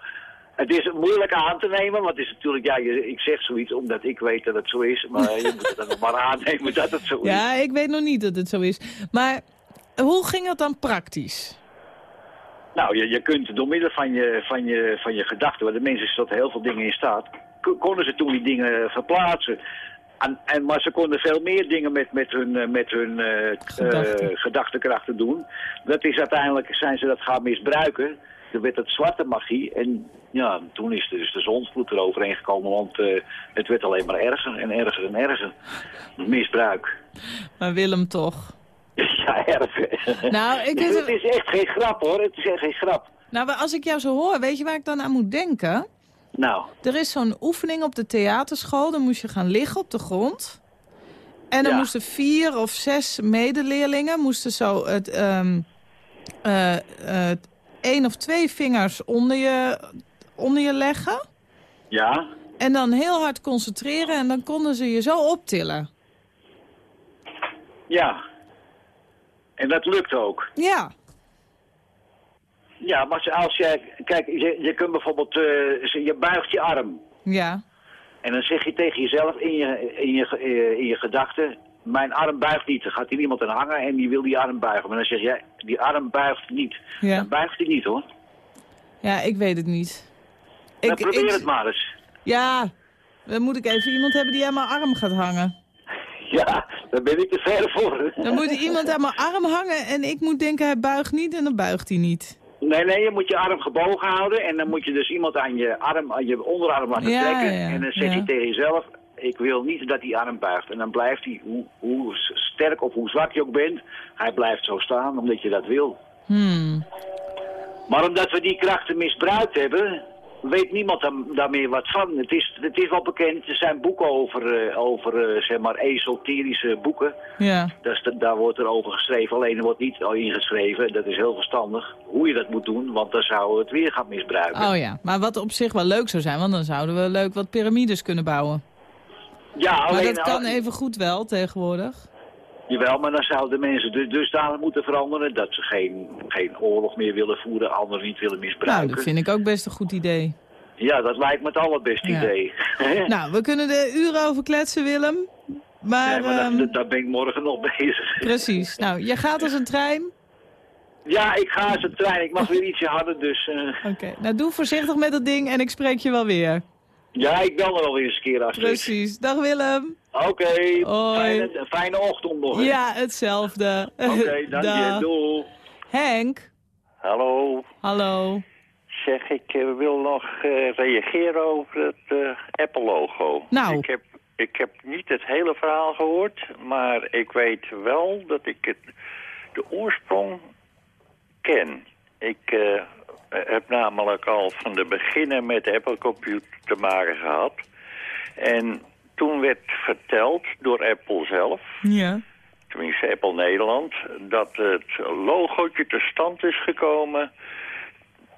Speaker 14: Het is moeilijk aan te nemen, want het is natuurlijk, ja, je, ik zeg zoiets omdat ik weet dat het zo is, maar je moet het dan nog maar aannemen dat het zo is.
Speaker 3: Ja, ik weet nog niet dat het zo is. Maar hoe ging het dan praktisch?
Speaker 14: Nou, je, je kunt door middel van je, van je, van je gedachten, want de mensen is tot heel veel dingen in staat, konden ze toen die dingen verplaatsen. En, en, maar ze konden veel meer dingen met, met hun, eh, met hun eh, eh, gedachtekrachten doen. Dat is uiteindelijk, zijn ze dat gaan misbruiken. Er werd het zwarte magie en ja, toen is dus de zonsvloed eroverheen gekomen, want het werd alleen maar erger en erger en erger. Misbruik.
Speaker 3: Maar Willem toch.
Speaker 14: Ja, erg.
Speaker 3: Nou, ik
Speaker 14: het is echt geen grap hoor, het is echt geen grap.
Speaker 3: Nou, maar als ik jou zo hoor, weet je waar ik dan aan moet denken?
Speaker 14: Nou,
Speaker 3: Er is zo'n oefening op de theaterschool. Dan moest je gaan liggen op de grond. En dan
Speaker 14: Ja.
Speaker 3: moesten vier of zes medeleerlingen... moesten zo het, eh, één of twee vingers onder je, onder je leggen.
Speaker 14: ja,
Speaker 3: En dan heel hard concentreren. En dan konden ze je zo optillen.
Speaker 14: ja. En dat lukt ook.
Speaker 3: Ja.
Speaker 14: Ja, maar als jij, kijk, je, je kunt bijvoorbeeld, eh, je buigt je arm.
Speaker 3: Ja.
Speaker 14: En dan zeg je tegen jezelf in je, in je, eh, in je gedachten, mijn arm buigt niet. Dan gaat hier iemand aan hangen en die wil die arm buigen. Maar dan zeg jij, die arm buigt niet.
Speaker 3: Ja.
Speaker 14: Dan buigt hij niet hoor.
Speaker 3: Ja, ik weet het niet.
Speaker 14: Dan
Speaker 3: Ik-
Speaker 14: probeer
Speaker 3: ik-
Speaker 14: het maar eens.
Speaker 3: Ja, dan moet ik even iemand hebben die aan mijn arm gaat hangen.
Speaker 14: Ja, daar ben ik te ver voor.
Speaker 3: Dan moet iemand aan mijn arm hangen en ik moet denken hij buigt niet en dan buigt hij niet.
Speaker 14: Nee, nee, je moet je arm gebogen houden en dan moet je dus iemand aan je arm, aan je onderarm laten
Speaker 3: Ja,
Speaker 14: trekken.
Speaker 3: ja,
Speaker 14: en dan zeg
Speaker 3: ja.
Speaker 14: je tegen jezelf, ik wil niet dat die arm buigt. En dan blijft hij, hoe, hoe sterk of hoe zwak je ook bent, hij blijft zo staan omdat je dat wil.
Speaker 3: Hmm.
Speaker 14: Maar omdat we die krachten misbruikt hebben, weet niemand daar, daar meer wat van. Het is, het is wel bekend, er zijn boeken over, eh, over eh, zeg maar, esoterische boeken.
Speaker 3: Ja.
Speaker 14: Daar wordt er over geschreven, alleen er wordt niet al ingeschreven. Dat is heel verstandig, hoe je dat moet doen, want dan zouden we het weer gaan misbruiken.
Speaker 3: Oh ja, maar wat op zich wel leuk zou zijn, want dan zouden we leuk wat piramides kunnen bouwen.
Speaker 14: Ja,
Speaker 3: Maar
Speaker 14: alleen,
Speaker 3: dat kan even goed wel tegenwoordig.
Speaker 14: Jawel, maar dan zouden de mensen dus dusdanig moeten veranderen dat ze geen, geen oorlog meer willen voeren, anderen niet willen
Speaker 3: Nou,
Speaker 14: misbruiken.
Speaker 3: dat vind ik ook best een goed idee.
Speaker 14: Ja, dat lijkt me het allerbeste
Speaker 3: Ja.
Speaker 14: idee.
Speaker 3: Nou, we kunnen er uren over kletsen, Willem. Maar,
Speaker 14: Nee, maar
Speaker 3: ehm,
Speaker 14: daar ben ik morgen nog bezig.
Speaker 3: precies. Nou, je gaat als een trein.
Speaker 14: Ja, ik ga als een trein. Ik mag weer ietsje harder, dus... eh,
Speaker 3: Oké, nou doe voorzichtig met dat ding en ik spreek je wel weer.
Speaker 14: ja, ik bel er alweer eens een keer achter.
Speaker 3: Precies. Dag Willem.
Speaker 14: Oké, fijne, fijne ochtend nog. hè.
Speaker 3: Ja, hetzelfde.
Speaker 14: Oké, dank
Speaker 3: Dag.
Speaker 14: je. Doei.
Speaker 3: Henk.
Speaker 16: Hallo.
Speaker 3: Hallo.
Speaker 16: Zeg, ik eh, wil nog eh, reageren over het eh, Apple-logo.
Speaker 3: Nou.
Speaker 16: Ik heb, ik heb niet het hele verhaal gehoord, maar ik weet wel dat ik het, de oorsprong ken. Ik eh, heb namelijk al van de beginnen met de Apple-computer te maken gehad. En toen werd verteld door Apple zelf
Speaker 3: Ja.
Speaker 16: tenminste Apple Nederland, dat het logootje te stand is gekomen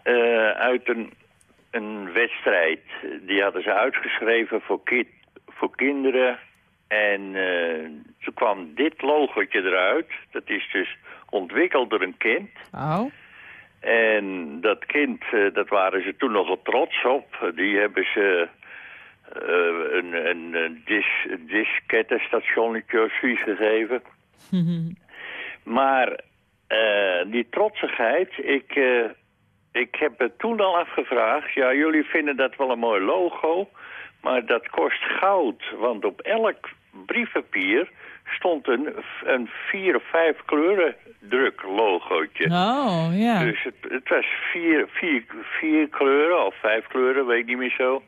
Speaker 16: eh, uit een, een wedstrijd. Die hadden ze uitgeschreven voor, ki voor kinderen. En eh, toen kwam dit logootje eruit. Dat is dus ontwikkeld door een kind.
Speaker 3: Oh.
Speaker 16: En dat kind, eh, dat waren ze toen nogal trots op. Die hebben ze een, een, een dis, diskettestationnetje of zoiets gegeven. Maar eh, die trotsigheid, ik, eh, ik heb het toen al afgevraagd. Ja, jullie vinden dat wel een mooi logo, maar dat kost goud. Want op elk briefpapier stond een, een vier of vijf kleuren druklogootje.
Speaker 3: Oh, ja.
Speaker 16: Dus het, het was vier, vier, vier kleuren of vijf kleuren, weet ik niet meer zo.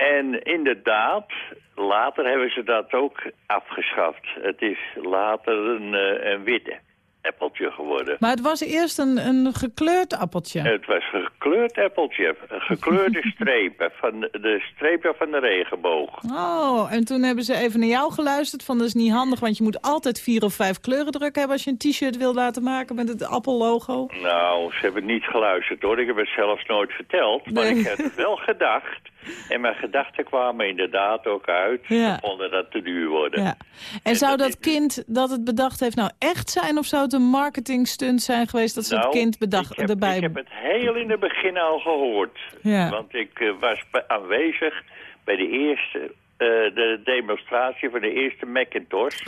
Speaker 16: En inderdaad, later hebben ze dat ook afgeschaft. Het is later een, eh, een witte appeltje geworden.
Speaker 3: Maar het was eerst een, een gekleurd appeltje.
Speaker 16: Het was een gekleurd appeltje. Een gekleurde strepen. Van de, strepen van de regenboog.
Speaker 3: Oh, en toen hebben ze even naar jou geluisterd van dat is niet handig, want je moet altijd vier of vijf kleuren druk hebben als je een t-shirt wil laten maken met het appellogo.
Speaker 16: Nou, ze hebben niet geluisterd hoor. Ik heb het zelfs nooit verteld. Maar
Speaker 3: Nee.
Speaker 16: ik heb wel gedacht. En mijn gedachten kwamen inderdaad ook uit.
Speaker 3: Ja.
Speaker 16: Ze vonden dat te duur worden.
Speaker 3: Ja. En zou dat kind dat het bedacht heeft nou echt zijn of zou het een marketing stunt zijn geweest dat ze het
Speaker 16: Nou,
Speaker 3: kind bedacht
Speaker 16: ik heb,
Speaker 3: erbij...
Speaker 16: Ik heb het heel in het begin al gehoord.
Speaker 3: Ja.
Speaker 16: Want ik eh, was aanwezig bij de eerste eh, de demonstratie van de eerste Macintosh.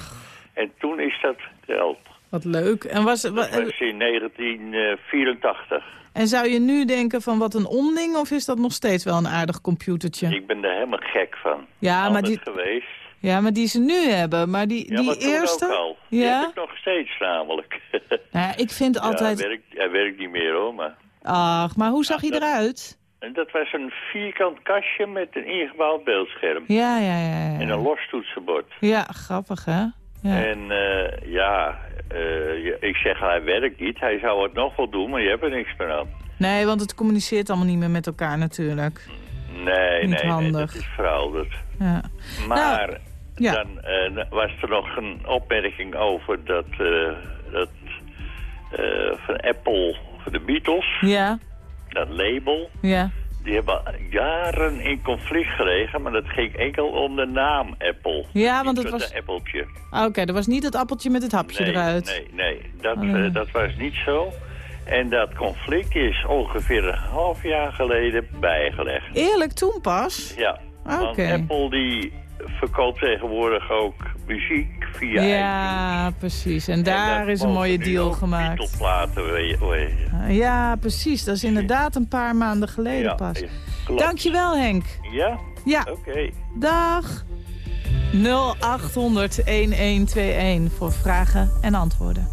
Speaker 16: En toen is dat verteld.
Speaker 3: Wat leuk. En, was, wa-
Speaker 16: Dat was in 1984.
Speaker 3: En zou je nu denken van wat een onding of is dat nog steeds wel een aardig computertje?
Speaker 16: Ik ben er helemaal gek van.
Speaker 3: Ja, maar die-
Speaker 16: geweest.
Speaker 3: Ja, maar die ze nu hebben, maar die,
Speaker 16: Ja,
Speaker 3: die
Speaker 16: maar
Speaker 3: eerste...
Speaker 16: ook al. Die
Speaker 3: Ja?
Speaker 16: heb ik nog steeds namelijk.
Speaker 3: Nou, ik vind
Speaker 16: Ja,
Speaker 3: altijd...
Speaker 16: hij, werkt, hij werkt niet meer hoor, maar...
Speaker 3: Ach, maar hoe zag hij eruit?
Speaker 16: En dat was een vierkant kastje met een ingebouwd beeldscherm.
Speaker 3: Ja, ja, ja.
Speaker 16: En
Speaker 3: Ja,
Speaker 16: een los toetsenbord.
Speaker 3: ja grappig hè? Ja.
Speaker 16: En eh, ja, eh, ik zeg hij werkt niet. Hij zou het nog wel doen, maar je hebt er niks meer aan.
Speaker 3: Nee, want het communiceert allemaal niet meer met elkaar natuurlijk.
Speaker 16: Nee,
Speaker 3: Niet
Speaker 16: nee, nee, dat is verouderd.
Speaker 3: Ja.
Speaker 16: Maar
Speaker 3: Nou, ja.
Speaker 16: dan eh, was er nog een opmerking over dat, eh, dat eh, van Apple, van de Beatles,
Speaker 3: Ja,
Speaker 16: dat label.
Speaker 3: ja.
Speaker 16: Die hebben jaren in conflict gelegen, maar dat ging enkel om de naam Apple.
Speaker 3: Ja, want het was...
Speaker 16: de appeltje.
Speaker 3: Ah, Oké, dat was niet het appeltje met het hapje
Speaker 16: Nee,
Speaker 3: eruit.
Speaker 16: nee, nee. Dat,
Speaker 3: Oh,
Speaker 16: eh, dat was niet zo. En dat conflict is ongeveer een half jaar geleden bijgelegd.
Speaker 3: Eerlijk, toen pas?
Speaker 16: Ja, want
Speaker 3: Oké.
Speaker 16: Apple die verkoopt tegenwoordig ook muziek via iTunes.
Speaker 3: Ja, precies. En daar is een mooie deal gemaakt.
Speaker 16: Titelplaten, weet je- weet je.
Speaker 3: Ah, Ja, precies. Dat is inderdaad een paar maanden geleden
Speaker 16: Ja,
Speaker 3: pas.
Speaker 16: klopt.
Speaker 3: Dankjewel, Henk.
Speaker 16: Ja?
Speaker 3: Ja.
Speaker 16: Oké.
Speaker 3: Dag. 0800 1121 voor vragen en antwoorden.